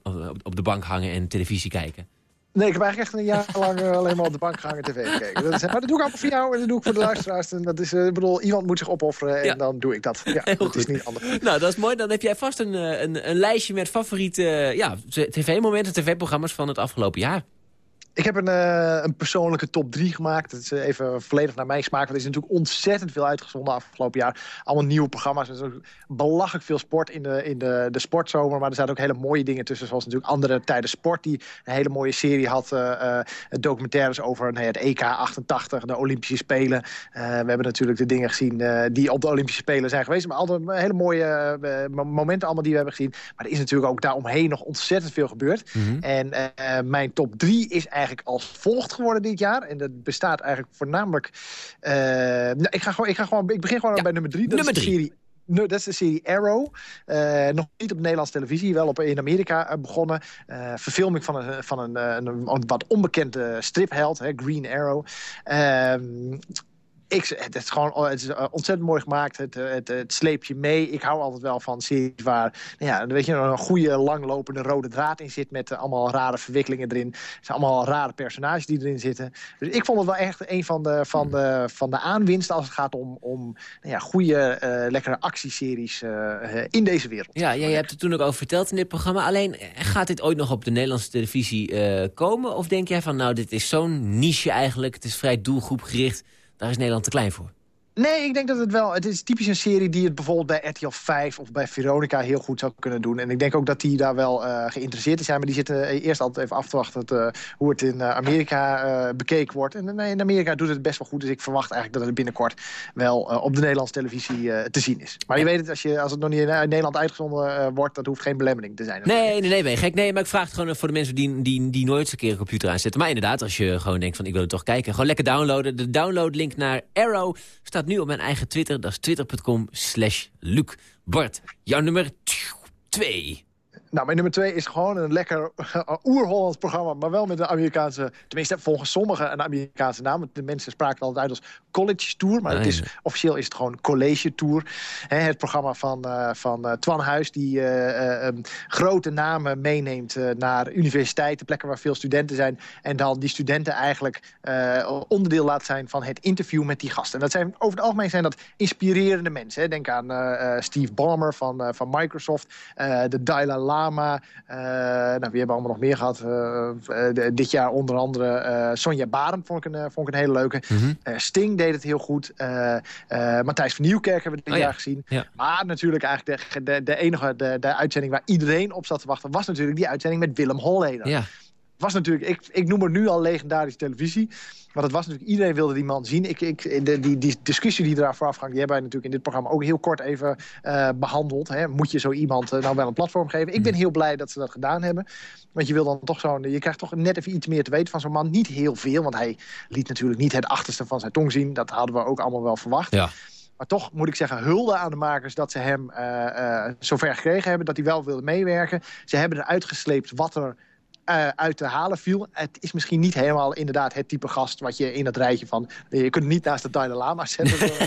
op de bank hangen en televisie kijken? Nee, ik heb eigenlijk echt een jaar lang eh, alleen maar op de bank gehangen tv gekeken. Dat is, maar dat doe ik allemaal voor jou en dat doe ik voor de luisteraars. En dat is, eh, ik bedoel, iemand moet zich opofferen en Ja. dan doe ik dat. Ja, Heel dat is goed. niet anders. Nou, dat is mooi. Dan heb jij vast een, eh, een, een lijstje met favoriete ja, tv-momenten, tv-programma's van het afgelopen jaar. Ik heb een, eh, een persoonlijke top 3 gemaakt. Dat is eh, even volledig naar mijn smaak. Want er is natuurlijk ontzettend veel uitgezonden afgelopen jaar. Allemaal nieuwe programma's. Er is ook belachelijk veel sport in de, in de, de sportzomer. Maar er zaten ook hele mooie dingen tussen. Zoals natuurlijk andere tijden sport. Die een hele mooie serie had. eh, documentaires over nou ja, het EK 88. De Olympische Spelen. We hebben natuurlijk de dingen gezien die op de Olympische Spelen zijn geweest. Maar altijd hele mooie mo- momenten allemaal die we hebben gezien. Maar er is natuurlijk ook daaromheen nog ontzettend veel gebeurd. En eh, mijn top 3 is eigenlijk als volgt geworden dit jaar. En dat bestaat eigenlijk voornamelijk... eh, nou, ik, ga gewoon, ik, ga gewoon, ik begin gewoon Ja, bij nummer 3. Dat nummer is de drie. serie Nu, dat is de serie Arrow. Eh, nog niet op Nederlandse televisie, wel op, in Amerika eh, begonnen. Eh, verfilming van een, van een, een, een wat onbekende stripheld, hè, Green Arrow. Ehm, ik, het is gewoon oh, het is eh, ontzettend mooi gemaakt. Het, eh, het, het sleep je mee. Ik hou altijd wel van series waar nou ja, weet je, een goede langlopende rode draad in zit. Met eh, allemaal rare verwikkelingen erin. Het zijn allemaal rare personages die erin zitten. Dus ik vond het wel echt een van de, van de, van de aanwinsten als het gaat om, om nou ja, goede, lekkere actieseries in deze wereld. Ja, jij hebt er toen ook over verteld in dit programma. Alleen, gaat dit ooit nog op de Nederlandse televisie komen? Of denk jij van, nou, dit is zo'n niche eigenlijk. Het is vrij doelgroepgericht. Daar is Nederland te klein voor. Nee, ik denk dat het wel... Het is typisch een serie die het bijvoorbeeld bij RTL 5 of bij Veronica heel goed zou kunnen doen. En ik denk ook dat die daar wel eh, geïnteresseerd in zijn. Maar die zitten eh, eerst altijd even af te wachten het, eh, hoe het in Amerika bekeken wordt. En in Amerika doet het best wel goed. Dus ik verwacht eigenlijk dat het binnenkort wel op de Nederlandse televisie te zien is. Maar je weet het, als, je, als het nog niet in Nederland uitgezonden wordt, dat hoeft geen belemmering te zijn. Nee, nee, nee, je gek. Nee, maar ik vraag het gewoon voor de mensen die, die, die nooit een keer een computer aanzetten. Maar inderdaad, als je gewoon denkt van ik wil het toch kijken. Gewoon lekker downloaden. De downloadlink naar Arrow staat nu op mijn eigen Twitter. Dat is twitter.com slash Luc. Bart, jouw nummer 2. Nou, mijn nummer twee is gewoon een lekker oer-Hollands programma... maar wel met een Amerikaanse... tenminste, volgens sommigen een Amerikaanse naam. want De mensen spraken het altijd uit als College Tour... maar het is, officieel is het gewoon College Tour. Het programma van, eh, van eh, Twan Huis... die eh, eh, ehm, grote namen meeneemt eh, naar universiteiten... plekken waar veel studenten zijn... en dan die studenten eigenlijk eh, onderdeel laat zijn... van het interview met die gasten. En dat zijn, over het algemeen zijn dat inspirerende mensen. Hè. Denk aan eh, eh, Steve Ballmer van, eh, van Microsoft... eh, de Dalai Lama. Eh, nou, wie hebben we allemaal nog meer gehad? Eh, eh, dit jaar onder andere Sonja Barend vond ik een, vond ik een hele leuke. Eh, Sting deed het heel goed. Matthijs van Nieuwkerk hebben we dit Oh ja. jaar gezien. Ja. Maar natuurlijk eigenlijk de, de, de enige de, de uitzending waar iedereen op zat te wachten... was natuurlijk die uitzending met Willem Holleder Ja. Was natuurlijk, ik, ik noem het nu al legendarische televisie. Maar het was natuurlijk, iedereen wilde die man zien. Ik, ik, de, die, die discussie die eraan vooraf ging, die hebben wij natuurlijk in dit programma ook heel kort even eh, behandeld. Hè. Moet je zo iemand eh, nou wel een platform geven? Ik ben heel blij dat ze dat gedaan hebben. Want je wil dan toch zo'n, je krijgt toch net even iets meer te weten van zo'n man. Niet heel veel, want hij liet natuurlijk niet het achterste van zijn tong zien. Dat hadden we ook allemaal wel verwacht. Ja. Maar toch moet ik zeggen, hulde aan de makers dat ze hem eh, zover gekregen hebben. Dat hij wel wilde meewerken. Ze hebben eruit gesleept wat er eh, uit te halen viel. Het is misschien niet helemaal inderdaad het type gast wat je in het rijtje van... Je kunt het niet naast de Dalai Lama zetten.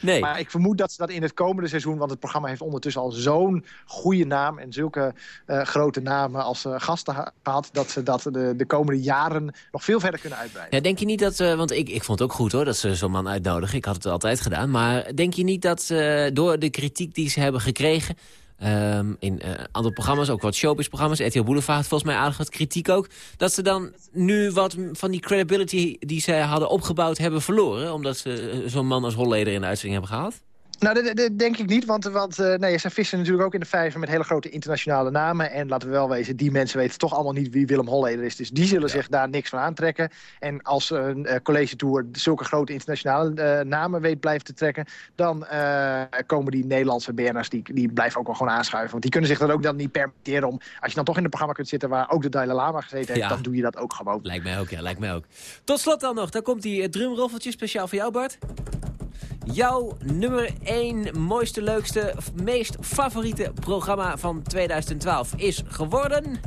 Nee. Maar ik vermoed dat ze dat in het komende seizoen... want het programma heeft ondertussen al zo'n goede naam... en zulke eh, grote namen als eh, gasten ha- gehad... dat ze dat de, de komende jaren nog veel verder kunnen uitbreiden. Ja, denk je niet dat, want ik, ik vond het ook goed hoor, dat ze zo'n man uitnodigen. Ik had het altijd gedaan. Maar denk je niet dat ze door de kritiek die ze hebben gekregen... ehm, in eh, andere programma's, ook wat showbiz-programma's... RTL Boulevard, volgens mij aardig kritiek ook... dat ze dan nu wat van die credibility die ze hadden opgebouwd hebben verloren... omdat ze eh, zo'n man als Holleder in de uitzending hebben gehaald? Nou, dat, dat denk ik niet, want, want eh, nee, ze vissen natuurlijk ook in de vijver met hele grote internationale namen. En laten we wel wezen, die mensen weten toch allemaal niet wie Willem Holleder is. Dus die zullen zich daar niks van aantrekken. En als een eh, college tour zulke grote internationale eh, namen weet blijven te trekken... dan komen die Nederlandse BN'ers, die, die blijven ook wel gewoon aanschuiven. Want die kunnen zich dat ook dan niet permitteren om... als je dan toch in een programma kunt zitten waar ook de Dalai Lama gezeten heeft... Ja. dan doe je dat ook gewoon. Lijkt mij ook, ja, lijkt mij ook. Tot slot dan nog, daar komt die drumroffeltje speciaal voor jou, Bart. Jouw nummer 1 mooiste, leukste, meest favoriete programma van 2012 is geworden...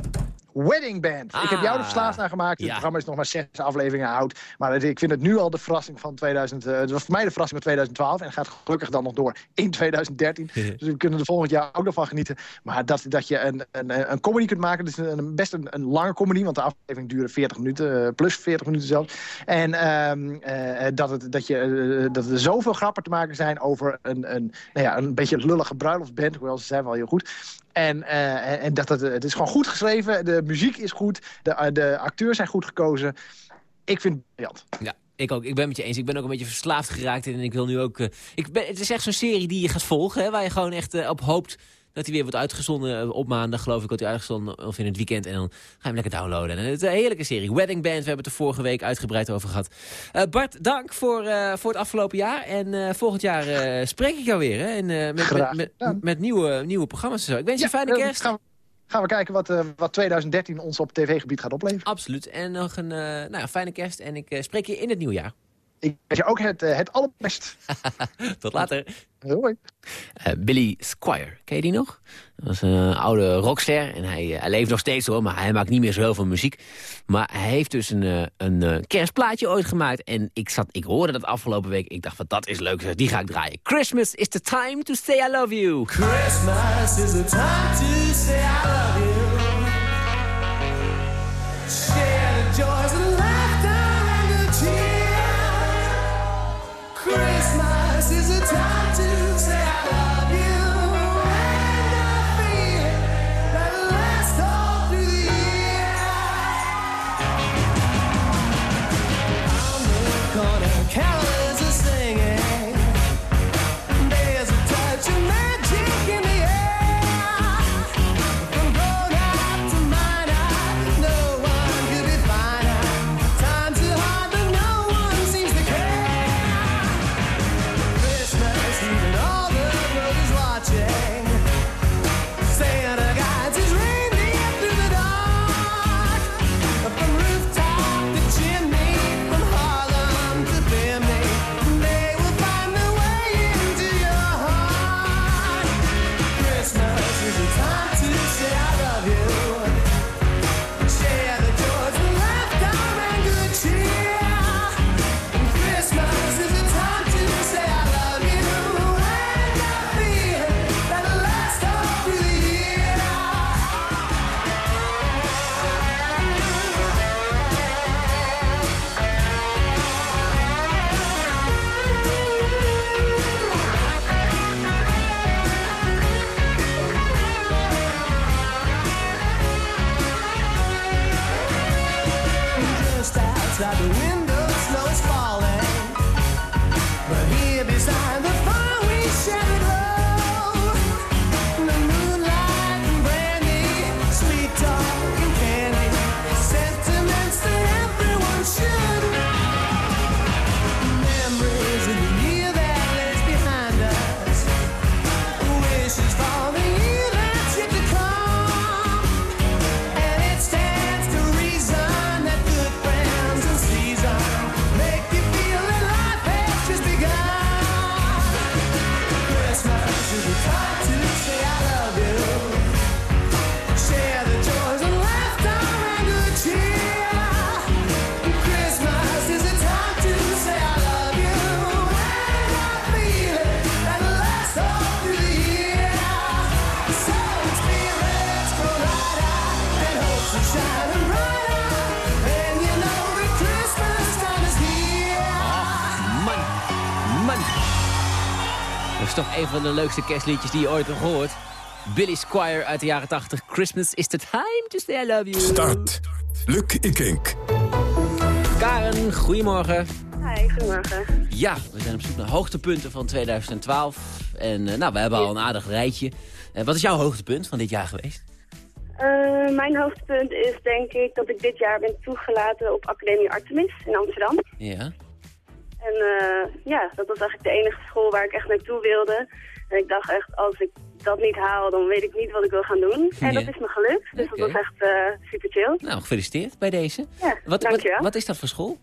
Wedding Band. ik heb jou er verslaafd naar gemaakt. Het ja. programma is nog maar zes afleveringen oud. Maar ik vind het nu al de verrassing van 2000. eh, het was voor mij de verrassing van 2012. En gaat gelukkig dan nog door in 2013. dus we kunnen er volgend jaar ook nog van genieten. Maar dat, dat je een, een, een comedy kunt maken. Dus een, best een, een lange comedy. Want de aflevering duurde 40 minuten. eh, plus 40 minuten zelfs. En ehm, eh, dat, het, dat, je, dat er zoveel grappen te maken zijn over een, een, nou ja, een beetje lullige bruiloftsband. Hoewel ze zijn wel heel goed. En, eh, en- dat het, het is gewoon goed geschreven. De muziek is goed. De, eh, de acteurs zijn goed gekozen. Ik vind het briljant. Ja, ik ook. Ik ben met je eens. Ik ben ook een beetje verslaafd geraakt. En ik wil nu ook... eh, ik ben, het is echt zo'n serie die je gaat volgen. Hè, waar je gewoon echt op hoopt dat hij weer wordt uitgezonden. eh, op maandag geloof ik wordt hij uitgezonden. Of in het weekend. En dan ga je hem lekker downloaden. En het is een heerlijke serie. Wedding Band. We hebben het er vorige week uitgebreid over gehad. Eh, Bart, dank voor, eh, voor het afgelopen jaar. En volgend jaar spreek ik jou weer. Hè, en, met, met, met, met nieuwe, nieuwe programma's en zo. Ik wens je een fijne kerst. Gaan we, gaan we kijken wat, wat 2013 ons op tv-gebied gaat opleveren. Absoluut. En nog een nou fijne kerst. En ik spreek je in het nieuwjaar. Ik wens je ook het, eh, het allerbest. Tot later. Hoi. Eh, Billy Squire, ken je die nog? Dat was een oude rockster en hij, eh, hij leeft nog steeds hoor, maar hij maakt niet meer zo heel veel muziek. Maar hij heeft dus een, een kerstplaatje ooit gemaakt en ik, zat, ik hoorde dat afgelopen week. Ik dacht van dat is leuk, zeg, die ga ik draaien. Christmas is the time to say I love you. Christmas is the time to say I love you. Christmas leukste kerstliedjes die je ooit hebt gehoord. Billy Squire uit de jaren 80. Christmas is the time to say I love you. Start. Luc Ikink. Karen, goedemorgen. Hi, goedemorgen. Ja, we zijn op zoek naar hoogtepunten van 2012. En eh, nou, we hebben al een aardig rijtje. Eh, wat is jouw hoogtepunt van dit jaar geweest? Eh, mijn hoogtepunt is denk ik dat ik dit jaar ben toegelaten op Academie Artemis in Amsterdam. Ja. En eh, ja, dat was eigenlijk de enige school waar ik echt naartoe wilde. En ik dacht echt, als ik dat niet haal, dan weet ik niet wat ik wil gaan doen. En Ja. dat is me gelukt, dus dat was echt eh, super chill. Nou, gefeliciteerd bij deze. Ja, Wat, wat, wat is dat voor school?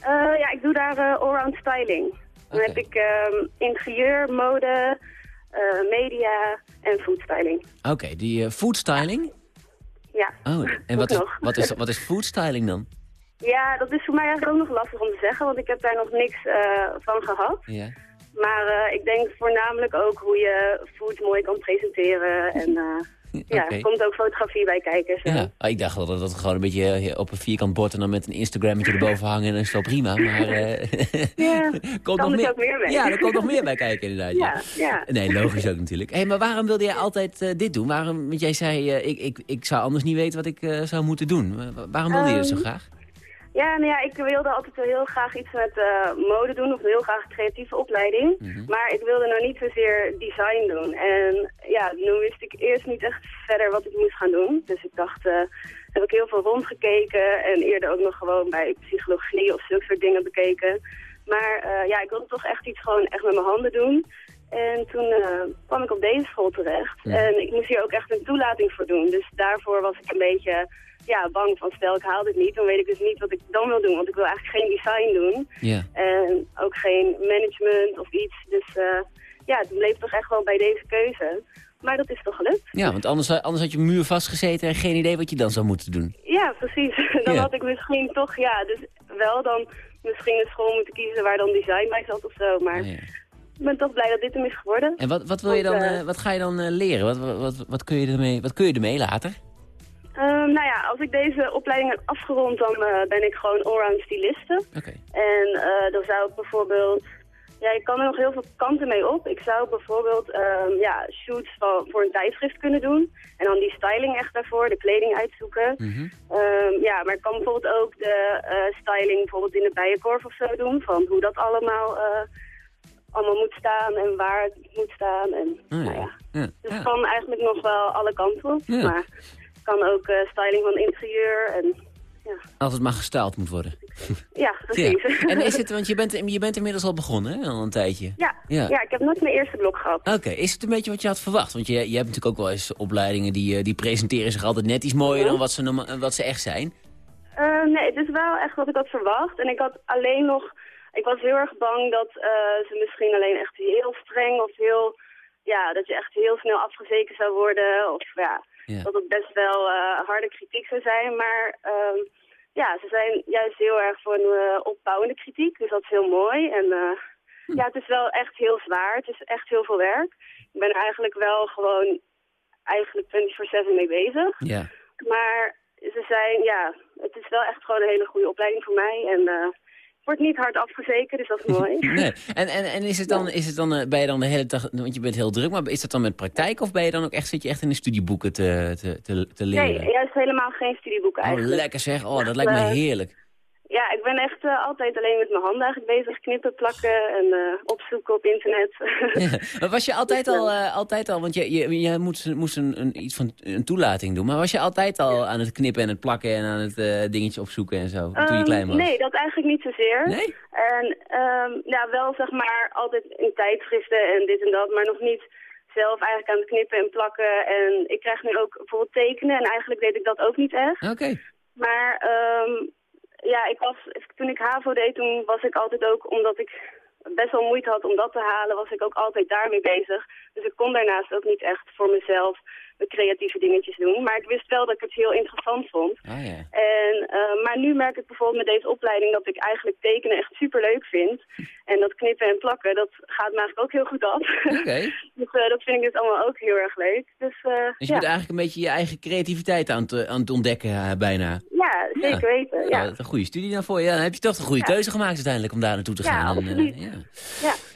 Eh, ja, ik doe daar eh, allround styling. Dan heb ik ehm, interieur, mode, media en foodstyling. Oké, die eh, food styling. Ja, Oh, en wat is, wat, is, wat is foodstyling dan? Ja, dat is voor mij eigenlijk ook nog lastig om te zeggen, want ik heb daar nog niks van gehad. Ja. Maar eh, ik denk voornamelijk ook hoe je food mooi kan presenteren. En eh, ja, er komt ook fotografie bij kijken. Zo. Ja, ah, ik dacht wel dat het gewoon een beetje eh, op een vierkant bord en dan met een Instagrammetje erboven hangen en dan is het wel prima. Maar eh Ja, komt kan nog er meer. ook meer mee. Ja, er komt nog meer bij kijken inderdaad. Ja. Ja, ja. Nee, logisch ook natuurlijk. Hey, maar waarom wilde jij altijd dit doen? Waarom, want jij zei, ik, ik, ik zou anders niet weten wat ik zou moeten doen. Wa- Waarom wilde je dat zo Ehm, graag? Ja, nou ja, ik wilde altijd wel heel graag iets met eh, mode doen, of heel graag een creatieve opleiding. Mhm. Maar ik wilde nou niet zozeer design doen. En ja, nu wist ik eerst niet echt verder wat ik moest gaan doen. Dus ik dacht, eh, heb ik heel veel rondgekeken en eerder ook nog gewoon bij psychologie of zulke soort dingen bekeken. Maar eh, ja, ik wilde toch echt iets gewoon echt met mijn handen doen. En toen kwam ik op deze school terecht. Ja. En ik moest hier ook echt een toelating voor doen. Dus daarvoor was ik een beetje ja, bang van stel ik haal dit niet, dan weet ik dus niet wat ik dan wil doen. Want ik wil eigenlijk geen design doen. Ja. En ook geen management of iets. Dus eh, ja, het bleef toch echt wel bij deze keuze. Maar dat is toch gelukt? Ja, want anders, anders had je muur vastgezeten en geen idee wat je dan zou moeten doen. Ja, precies. Dan Ja. had ik misschien toch, ja, dus wel dan misschien een school moeten kiezen waar dan design bij zat of zo. Maar ja. ik ben toch blij dat dit hem is geworden. En wat, wat, wil je dan, eh, eh, wat ga je dan leren? Wat, wat, wat, wat, kun je ermee, wat kun je ermee later? Ehm, nou ja, als ik deze opleiding heb afgerond, dan eh, ben ik gewoon allround styliste. Oké. En eh, dan zou ik bijvoorbeeld... Ja, ik kan er nog heel veel kanten mee op. Ik zou bijvoorbeeld ehm, ja, shoots van, voor een tijdschrift kunnen doen. En dan die styling echt daarvoor, de kleding uitzoeken. Mhm. Ehm, ja, maar ik kan bijvoorbeeld ook de eh, styling bijvoorbeeld in de bijenkorf of zo doen. Van hoe dat allemaal, allemaal moet staan en waar het moet staan. En, Oh, nou ja. Dus ik kan eigenlijk nog wel alle kanten op. Maar kan ook eh, styling van interieur en ja, Als het maar gestyled moet worden. ja precies. Ja. En is het, want je bent, je bent inmiddels al begonnen, hè? Al een tijdje. ja, Ja. ja. ik heb nooit mijn eerste blok gehad. Oké, is het een beetje wat je had verwacht? Want je, je hebt natuurlijk ook wel eens opleidingen die, eh, die presenteren zich altijd net iets mooier dan wat ze, wat ze echt zijn. Eh, nee, het is wel echt wat ik had verwacht. En ik had alleen nog... Ik was heel erg bang dat ze misschien alleen echt heel streng of heel... Ja, dat je echt heel snel afgezeken zou worden. Of ja, Ja. dat het best wel eh, harde kritiek zou zijn. Maar ehm, ja, ze zijn juist heel erg voor een eh, opbouwende kritiek. Dus dat is heel mooi. En eh, ja, het is wel echt heel zwaar. Het is echt heel veel werk. Ik ben eigenlijk wel gewoon eigenlijk 24-7 mee bezig. Ja. Maar ze zijn, ja, het is wel echt gewoon een hele goede opleiding voor mij. En wordt niet hard afgezeken, dus dat is mooi. Nee. En, en, en is het dan, is het dan eh, ben je dan de hele dag, want je bent heel druk, maar is dat dan met praktijk of ben je dan ook echt, zit je echt in de studieboeken te, te, te, te leren? Nee, juist helemaal geen studieboeken oh, eigenlijk. lekker zeg. Oh, dat lijkt me heerlijk. Ja, ik ben echt eh, altijd alleen met mijn handen eigenlijk bezig. Knippen, plakken en eh, opzoeken op internet. Ja. Was je altijd al, eh, altijd al want je, je, je moest, moest een, een, iets van een toelating doen, maar was je altijd al aan het knippen en het plakken en aan het dingetje opzoeken en zo, toen je Ehm, klein was? Nee, dat eigenlijk niet zozeer. Nee? En ehm, ja, wel zeg maar altijd in tijdschriften en dit en dat, maar nog niet zelf eigenlijk aan het knippen en plakken. En ik krijg nu ook bijvoorbeeld tekenen en eigenlijk deed ik dat ook niet echt. Oké. Maar ehm, ja, ik was, toen ik HAVO deed, toen was ik altijd ook, omdat ik best wel moeite had om dat te halen, was ik ook altijd daarmee bezig. Dus ik kon daarnaast ook niet echt voor mezelf creatieve dingetjes doen. Maar ik wist wel dat ik het heel interessant vond. Ah ja. En, eh, maar nu merk ik bijvoorbeeld met deze opleiding dat ik eigenlijk tekenen echt super leuk vind. En dat knippen en plakken, dat gaat me eigenlijk ook heel goed af. Oké. dus eh, dat vind ik dus allemaal ook heel erg leuk. Dus, eh, Dus je ja. bent eigenlijk een beetje je eigen creativiteit aan het, aan het ontdekken bijna. ja, zeker weten. Ja, Ja. dat is een goede studie daarvoor. Ja, dan heb je toch de goede Ja. keuze gemaakt uiteindelijk om daar naartoe te Ja, gaan. En, absoluut.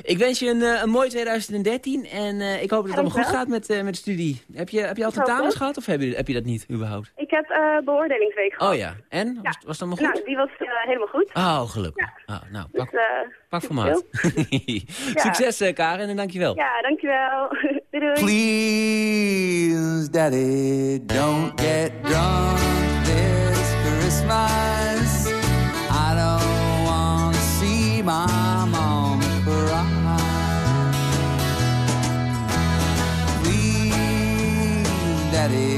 Ja. Ja. Ik wens je een, eh, een mooi 2013 en eh, ik hoop dat het allemaal goed gaat met, eh, met de studie. Heb je, heb je al tentamens gehad of heb je, heb je dat niet überhaupt? Ik heb eh beoordelingsweek gehad. Oh ja, en? Was, was dat allemaal goed? Nou, die was eh, helemaal goed. Oh, gelukkig. Ah, nou, Dus, pak, eh, pak formaat. Succes eh, Karen en dankjewel. Ja, dankjewel. doei doei. Please, Daddy, don't get drunk this Christmas. Daddy,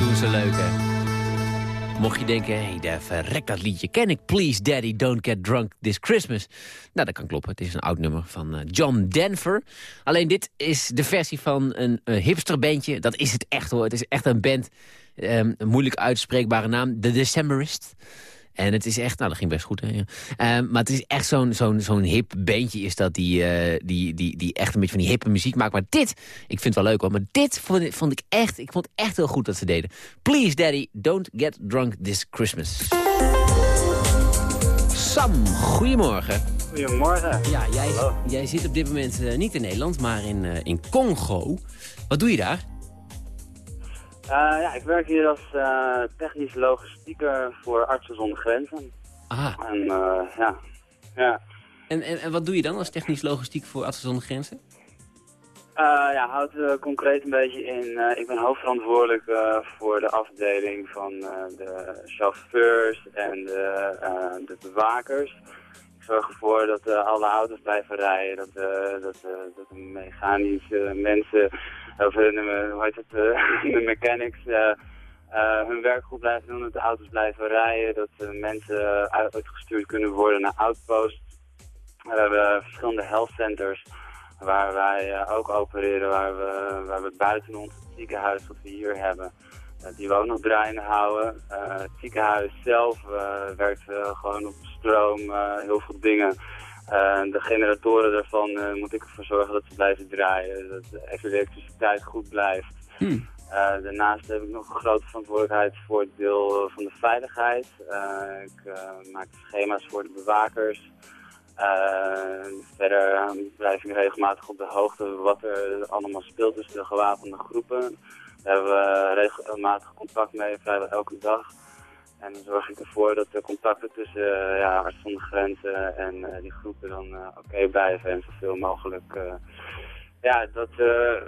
doen ze leuk, hè. Mocht je denken, hé, hey, daar verrek dat liedje ken ik. Please, daddy, don't get drunk this Christmas. Nou, dat kan kloppen. Het is een oud nummer van eh, John Denver. Alleen dit is de versie van een uh, hipsterbandje. Dat is het echt, hoor. Het is echt een band. Um, een moeilijk uitspreekbare naam. The Decemberist. En het is echt, nou dat ging best goed. Hè, ja. um, maar het is echt zo'n zo'n zo'n hip bandje is dat die, uh, die, die, die echt een beetje van die hippe muziek maakt. Maar dit, ik vind het wel leuk hoor, maar dit vond, vond ik echt, ik vond echt heel goed dat ze deden. Please daddy, don't get drunk this Christmas. Sam, goedemorgen. Goedemorgen. Ja, jij, jij zit op dit moment uh, niet in Nederland, maar in, uh, in Congo. Wat doe je daar? Uh, ja, ik werk hier als uh, technisch logistieker voor Artsen zonder Grenzen. Ah. En uh, ja, ja. En, en, en wat doe je dan als technisch logistiek voor Artsen zonder Grenzen? ja, houdt concreet een beetje in, ik ben hoofdverantwoordelijk voor de afdeling van de chauffeurs en de, de bewakers. Ik zorg ervoor dat alle auto's blijven rijden, dat, dat, dat de mechanische mensen of de, hoe heet het, de mechanics uh, hun werk goed blijven doen, dat de auto's blijven rijden, dat mensen uitgestuurd kunnen worden naar outposts. we hebben verschillende health centers waar wij ook opereren, waar we, waar we buiten ons ziekenhuis wat we hier hebben, die we ook nog draaiende houden. het ziekenhuis zelf werkt gewoon op stroom, heel veel dingen. Uh, de generatoren daarvan uh, moet ik ervoor zorgen dat ze blijven draaien. Dat de elektriciteit goed blijft. Hmm. Uh, daarnaast heb ik nog een grote verantwoordelijkheid voor het deel van de veiligheid. ik maak schema's voor de bewakers. verder blijf ik regelmatig op de hoogte wat er allemaal speelt tussen de gewapende groepen. Daar hebben we regelmatig contact mee, vrijwel elke dag. En dan zorg ik ervoor dat de contacten tussen uh, ja, Artsen zonder Grenzen en uh, die groepen dan uh, oké blijven en zoveel mogelijk... ja, dat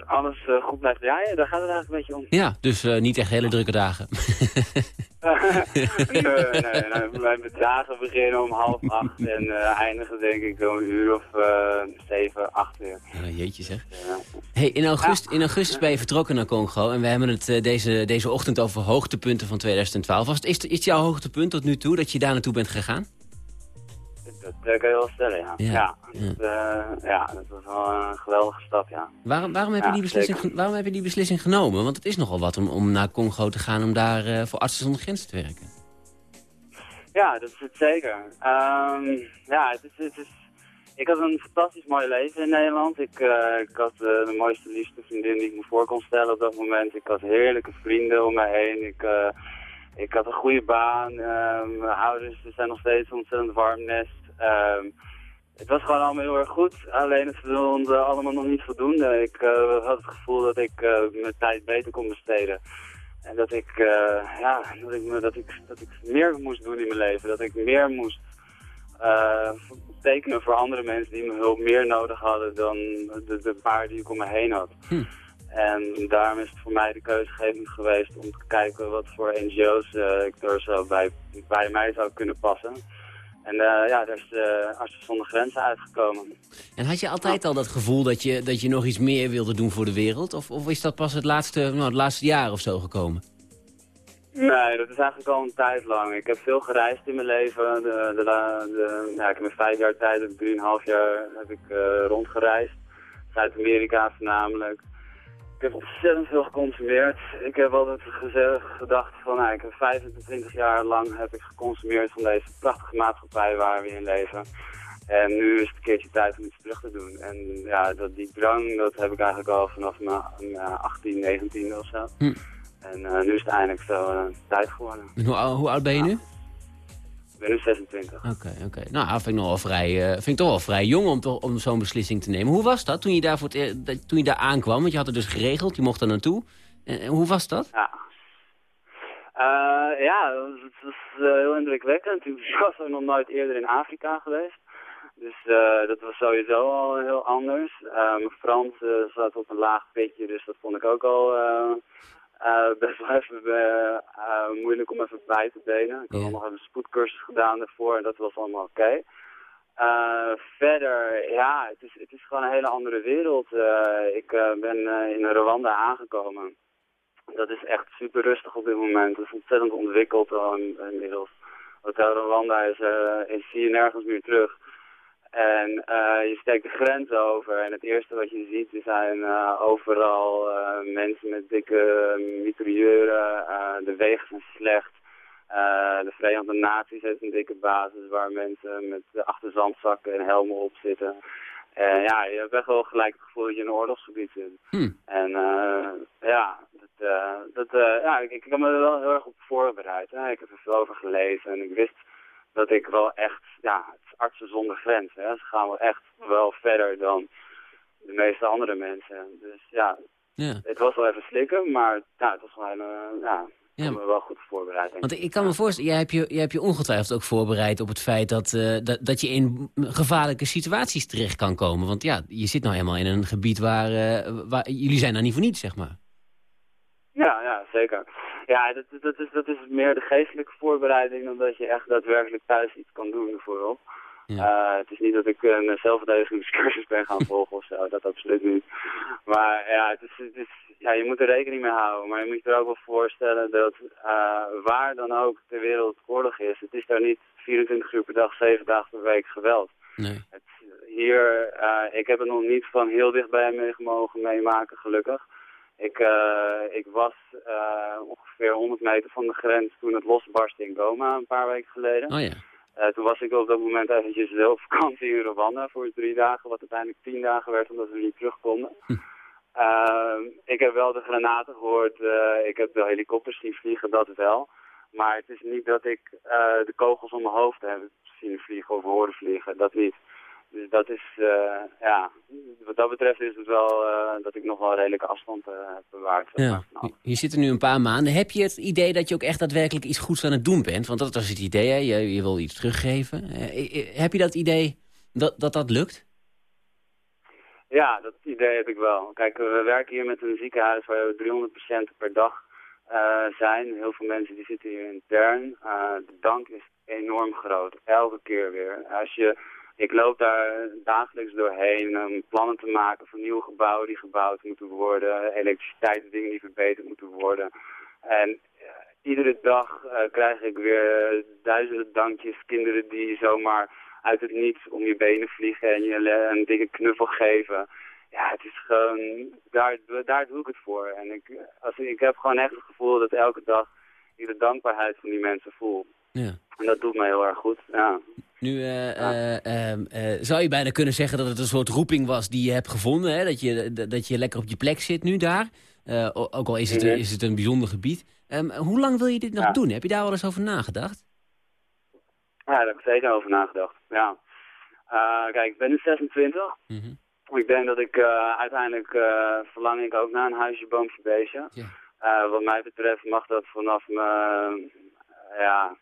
alles goed blijft draaien, daar gaat het eigenlijk een beetje om. Ja, dus niet echt hele drukke dagen. nee, nee, nee, mijn dagen beginnen om half acht en eh, eindigen denk ik zo'n uur of eh, zeven, acht uur. Ja, jeetje zeg. Ja. Hey, in, augustus, in augustus ben je vertrokken naar Congo en we hebben het eh, deze, deze ochtend over hoogtepunten van 2012. Was het, is, is het jouw hoogtepunt tot nu toe dat je daar naartoe bent gegaan? Dat kan je wel stellen, ja. Ja, Ja, ja. Dat, eh, ja, dat was wel een geweldige stap, ja. Waarom, waarom, heb Ja, je die beslissing, waarom heb je die beslissing genomen? Want het is nogal wat om, om naar Congo te gaan om daar eh, voor Artsen zonder Grenzen te werken. Ja, dat is het zeker. Ehm, ja, het is, het is, ik had een fantastisch mooi leven in Nederland. Ik, eh, ik had de mooiste, liefste vriendin die ik me voor kon stellen op dat moment. Ik had heerlijke vrienden om me heen. Ik, ik had een goede baan. Ehm, mijn ouders zijn nog steeds een ontzettend warm nest. Ehm, het was gewoon allemaal heel erg goed. Alleen het voelde allemaal nog niet voldoende. Ik eh, had het gevoel dat ik eh, mijn tijd beter kon besteden. En dat ik, eh, ja, dat ik, dat, ik, dat ik meer moest doen in mijn leven. Dat ik meer moest eh, betekenen voor andere mensen die mijn hulp meer nodig hadden dan de, de paar die ik om me heen had. Hm. En daarom is het voor mij de keuzegeving geweest om te kijken wat voor NGO's eh, ik er zo bij, bij mij zou kunnen passen. En eh, ja, daar is uh, Artsen zonder Grenzen uitgekomen. En had je altijd al dat gevoel dat je, dat je nog iets meer wilde doen voor de wereld? Of, of is dat pas het laatste, nou, het laatste jaar of zo gekomen? Nee, dat is eigenlijk al een tijd lang. Ik heb veel gereisd in mijn leven. De, de, de, ja, ik heb in vijf jaar tijd, drieënhalf jaar heb ik, eh, rondgereisd. Zuid-Amerika voornamelijk. Ik heb ontzettend veel geconsumeerd. Ik heb altijd geze- gedacht van, nou, ik heb 25 jaar lang heb ik geconsumeerd van deze prachtige maatschappij waar we in leven. En nu is het een keertje tijd om iets terug te doen. En ja, dat, die drang, dat heb ik eigenlijk al vanaf mijn mijn 18, 19 of zo. Hm. En eh, nu is het eindelijk zo eh, tijd geworden. En hoe, ou- hoe oud ben je nu? Ben nu 26. Oké, oké. Nou, vind ik, nog wel vrij, eh, vind ik toch wel vrij jong om, om zo'n beslissing te nemen. Hoe was dat toen je daar, voor het, toen je daar aankwam? Want je had het dus geregeld, je mocht er naartoe. En, en hoe was dat? Ja. Eh, ja, het was, eh, heel indrukwekkend. Ik was nog nooit eerder in Afrika geweest. Dus dat was sowieso al heel anders. Mijn Frans zat op een laag pitje, dus dat vond ik ook al eh, best wel even eh, eh, moeilijk om even bij te benen. Ik had Ja. nog even een spoedcursus gedaan daarvoor en dat was allemaal oké. Verder, ja, het is, het is gewoon een hele andere wereld. Ik ben in Rwanda aangekomen. Dat is echt super rustig op dit moment. Het is ontzettend ontwikkeld al in- inmiddels. Hotel Rwanda is, eh is hier nergens meer terug. En eh, je steekt de grens over en het eerste wat je ziet zijn eh, overal eh, mensen met dikke mitrailleuren. de wegen zijn slecht. De Verenigde Naties heeft een dikke basis waar mensen met achter zandzakken en helmen op zitten. En ja, je hebt echt wel gelijk het gevoel dat je in een oorlogsgebied zit. Hm. En ja, dat, eh, dat, ja ik, ik heb me er wel heel erg op voorbereid. Hè. Ik heb er veel over gelezen en ik wist dat ik wel echt, ja, artsen zonder grenzen. Hè. Ze gaan wel echt wel verder dan de meeste andere mensen. Dus ja, Ja. het was wel even slikken, maar ja, het was wel een, eh, ja, Ja. wel goed voorbereid. Want ik. kan me voorstellen, jij hebt je, jij hebt je ongetwijfeld ook voorbereid op het feit dat, eh, dat, dat je in gevaarlijke situaties terecht kan komen. Want ja, je zit nou helemaal in een gebied waar, eh, waar jullie zijn daar niet voor niets, zeg maar. Ja, ja, zeker. Ja, dat, dat, is, dat is meer de geestelijke voorbereiding dan dat je echt daadwerkelijk thuis iets kan doen bijvoorbeeld. Ja. Eh, het is niet dat ik een zelfverdedigingscursus ben gaan volgen of zo, dat absoluut niet. Maar ja, het is, het is, ja, je moet er rekening mee houden. Maar je moet je er ook wel voorstellen dat eh, waar dan ook ter wereld oorlog is, het is daar niet 24 uur per dag, 7 dagen per week geweld. Nee. Het, hier, eh, ik heb het nog niet van heel dichtbij mee mogen meemaken, gelukkig. Ik, eh, ik was ongeveer 100 meter van de grens toen het losbarstte in Goma een paar weken geleden. Oh ja. Eh, toen was ik op dat moment eventjes op vakantie in Rwanda voor drie dagen, wat uiteindelijk tien dagen werd omdat we niet terug konden. Ehm, ik heb wel de granaten gehoord, eh, ik heb de helikopters zien vliegen, dat wel. Maar het is niet dat ik eh, de kogels om mijn hoofd heb zien vliegen of horen vliegen, dat niet. Dus dat is, eh, ja, wat dat betreft is het wel eh, dat ik nog wel een redelijke afstand eh, heb bewaard. Ja. alles. Je, zit er nu een paar maanden. Heb je het idee dat je ook echt daadwerkelijk iets goeds aan het doen bent? Want dat was het idee, hè? Je, je wil iets teruggeven. Heb je dat idee dat dat, dat lukt? Ja, dat idee heb ik wel. Kijk, we werken hier met een ziekenhuis waar we 300 patiënten per dag zijn. Heel veel mensen die zitten hier intern. Uh, de dank is enorm groot, elke keer weer. Als je, ik loop daar dagelijks doorheen om plannen te maken voor nieuwe gebouwen die gebouwd moeten worden, elektriciteitsdingen die verbeterd moeten worden. En iedere dag krijg ik weer duizenden dankjes, kinderen die zomaar uit het niets om je benen vliegen en je een dikke knuffel geven ja, het is gewoon, daar, daar doe ik het voor. En ik, als, ik heb gewoon echt het gevoel dat elke dag ik de dankbaarheid van die mensen voel. Ja. En dat doet me heel erg goed, ja. Nu uh, uh, uh, zou je bijna kunnen zeggen dat het een soort roeping was die je hebt gevonden. Hè? Dat, je, dat je lekker op je plek zit nu daar. ook al is het, is het een bijzonder gebied. Um, hoe lang wil je dit nog doen? Heb je daar wel eens over nagedacht? Ja, daar heb ik zeker over nagedacht, ja. kijk, ik ben nu 26. Mm ik denk dat ik uiteindelijk verlang ik ook naar een huisje, boompje, beestje. Ja. Wat mij betreft mag dat vanaf mijn ja,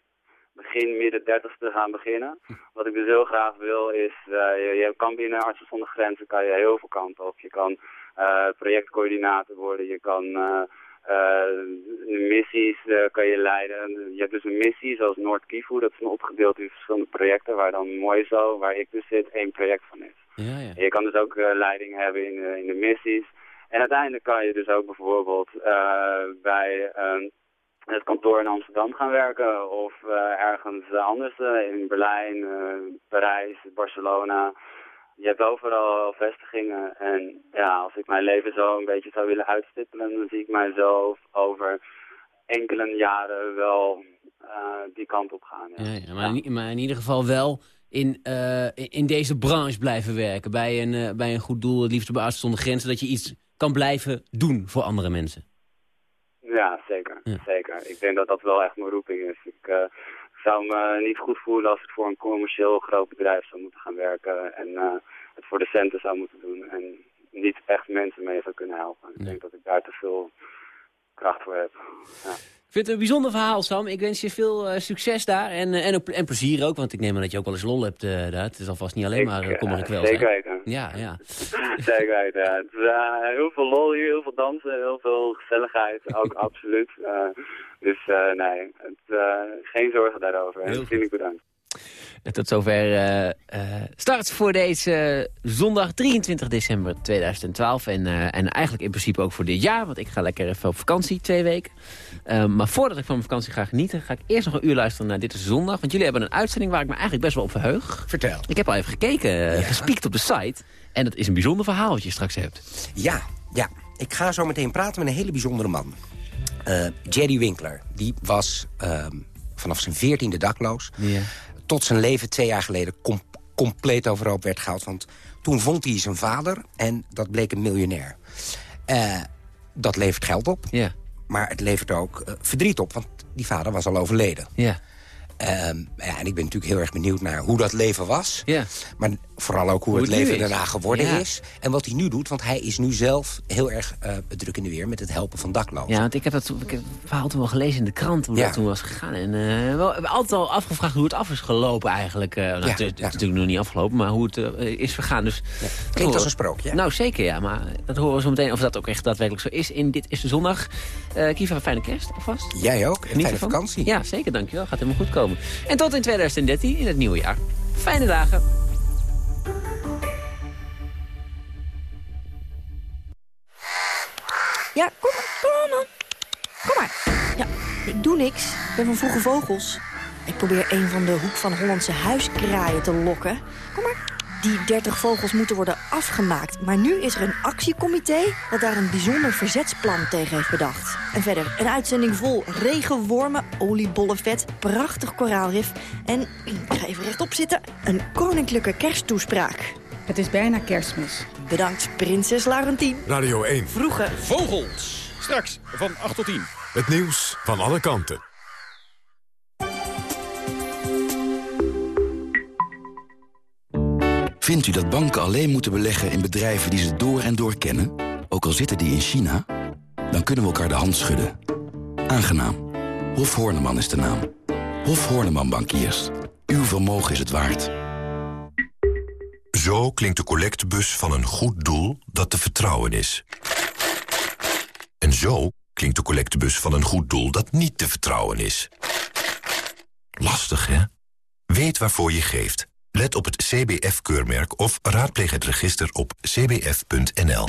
begin, midden dertigste gaan beginnen. Wat ik dus heel graag wil is, je, je, kan binnen Artsen zonder Grenzen kan je heel veel kanten op. Je kan projectcoördinator worden, je kan missies kan je leiden. Je hebt dus een missie zoals Noord-Kivu, dat is een opgedeeld in verschillende projecten waar dan mooi zo, waar ik dus zit, één project van is. Ja, ja. Je kan dus ook leiding hebben in, in de missies. En uiteindelijk kan je dus ook bijvoorbeeld bij het kantoor in Amsterdam gaan werken. Of ergens anders in Berlijn, Parijs, Barcelona. Je hebt overal vestigingen. En ja, als ik mijn leven zo een beetje zou willen uitstippelen, dan zie ik mijzelf over enkele jaren wel die kant op gaan. Ja. Ja, maar, in, maar in ieder geval wel in, uh, in deze branche blijven werken. Bij een, uh, bij een goed doel, het liefst bij zonder Grenzen. Dat je iets kan blijven doen voor andere mensen. Ja, zeker. Ja. zeker. Ik denk dat dat wel echt mijn roeping is. Ik uh, zou me niet goed voelen als ik voor een commercieel groot bedrijf zou moeten gaan werken. En het voor de centen zou moeten doen. En niet echt mensen mee zou kunnen helpen. Ik denk dat ik daar te veel kracht voor heb. Ja. Ik vind het een bijzonder verhaal, Sam. Ik wens je veel uh, succes daar en, uh, en, en, plezier ook. Want ik neem aan dat je ook wel eens lol hebt uh, daar. Het is alvast niet alleen maar kommer en kwel. Zeker weten. Ja, ja. zeker weten, ja. Heel veel lol hier, heel veel dansen, heel veel gezelligheid. Ook absoluut. dus nee, het, geen zorgen daarover. Heel Vriendelijk bedankt. Tot zover uh, uh, start voor deze zondag 23 december 2012. En, uh, en eigenlijk in principe ook voor dit jaar. Want ik ga lekker even op vakantie, twee weken. maar voordat ik van mijn vakantie ga genieten... ga ik eerst nog een uur luisteren naar Dit is Zondag. Want jullie hebben een uitzending waar ik me eigenlijk best wel op verheug. Vertel. Ik heb al even gekeken, ja. gespiekt op de site. En dat is een bijzonder verhaal wat je straks hebt. Ja, ja. Ik ga zo meteen praten met een hele bijzondere man. Jerry Winkler. Die was ehm, vanaf zijn veertiende dakloos. Ja tot zijn leven twee jaar geleden com compleet overhoop werd gehaald. Want toen vond hij zijn vader en dat bleek een miljonair. Uh, dat levert geld op, maar het levert ook uh, verdriet op. Want die vader was al overleden. Ja. Uh, ja, en ik ben natuurlijk heel erg benieuwd naar hoe dat leven was. Ja. Maar vooral ook hoe, hoe het, leven daarna geworden ja. is. En wat hij nu doet, want hij is nu zelf heel erg uh, druk in de weer... met het helpen van daklozen. Ja, want ik heb het, ik heb het verhaal toen wel gelezen in de krant... hoe ja. dat toen was gegaan. En uh, we hebben altijd al afgevraagd hoe het af is gelopen eigenlijk. Uh, nou, ja, het, is natuurlijk nog niet afgelopen, maar hoe het is vergaan. Dus, Klinkt als een sprookje. Nou, zeker ja. Maar dat horen we zo meteen of dat ook echt daadwerkelijk zo is. In Dit is de Zondag. Kiva, een fijne kerst alvast. Jij ook. Een fijne vakantie. Ja, zeker. Dankjewel. Gaat helemaal goed komen. En tot in 2013, in het nieuwe jaar. Fijne dagen. Ja, kom maar, kom maar. Kom maar. Ja, ik doe niks. Ik ben van Vroege Vogels. Ik probeer een van de Hoek van Hollandse huiskraaien te lokken. Kom maar. Die 30 vogels moeten worden afgemaakt. Maar nu is er een actiecomité dat daar een bijzonder verzetsplan tegen heeft bedacht. En verder een uitzending vol regenwormen, oliebollenvet, prachtig koraalrif... en, ik ga even rechtop zitten, een koninklijke kersttoespraak. Het is bijna kerstmis. Bedankt, prinses Laurentien. Radio 1. Vroege Vogels. Straks van 8 tot 10. Het nieuws van alle kanten. Vindt u dat banken alleen moeten beleggen in bedrijven die ze door en door kennen? Ook al zitten die in China? Dan kunnen we elkaar de hand schudden. Aangenaam. Hof Horneman is de naam. Hof Horneman Bankiers. Uw vermogen is het waard. Zo klinkt de collectebus van een goed doel dat te vertrouwen is. En zo klinkt de collectebus van een goed doel dat niet te vertrouwen is. Lastig, hè? Weet waarvoor je geeft. Let op het CBF-keurmerk of raadpleeg het register op cbf.nl.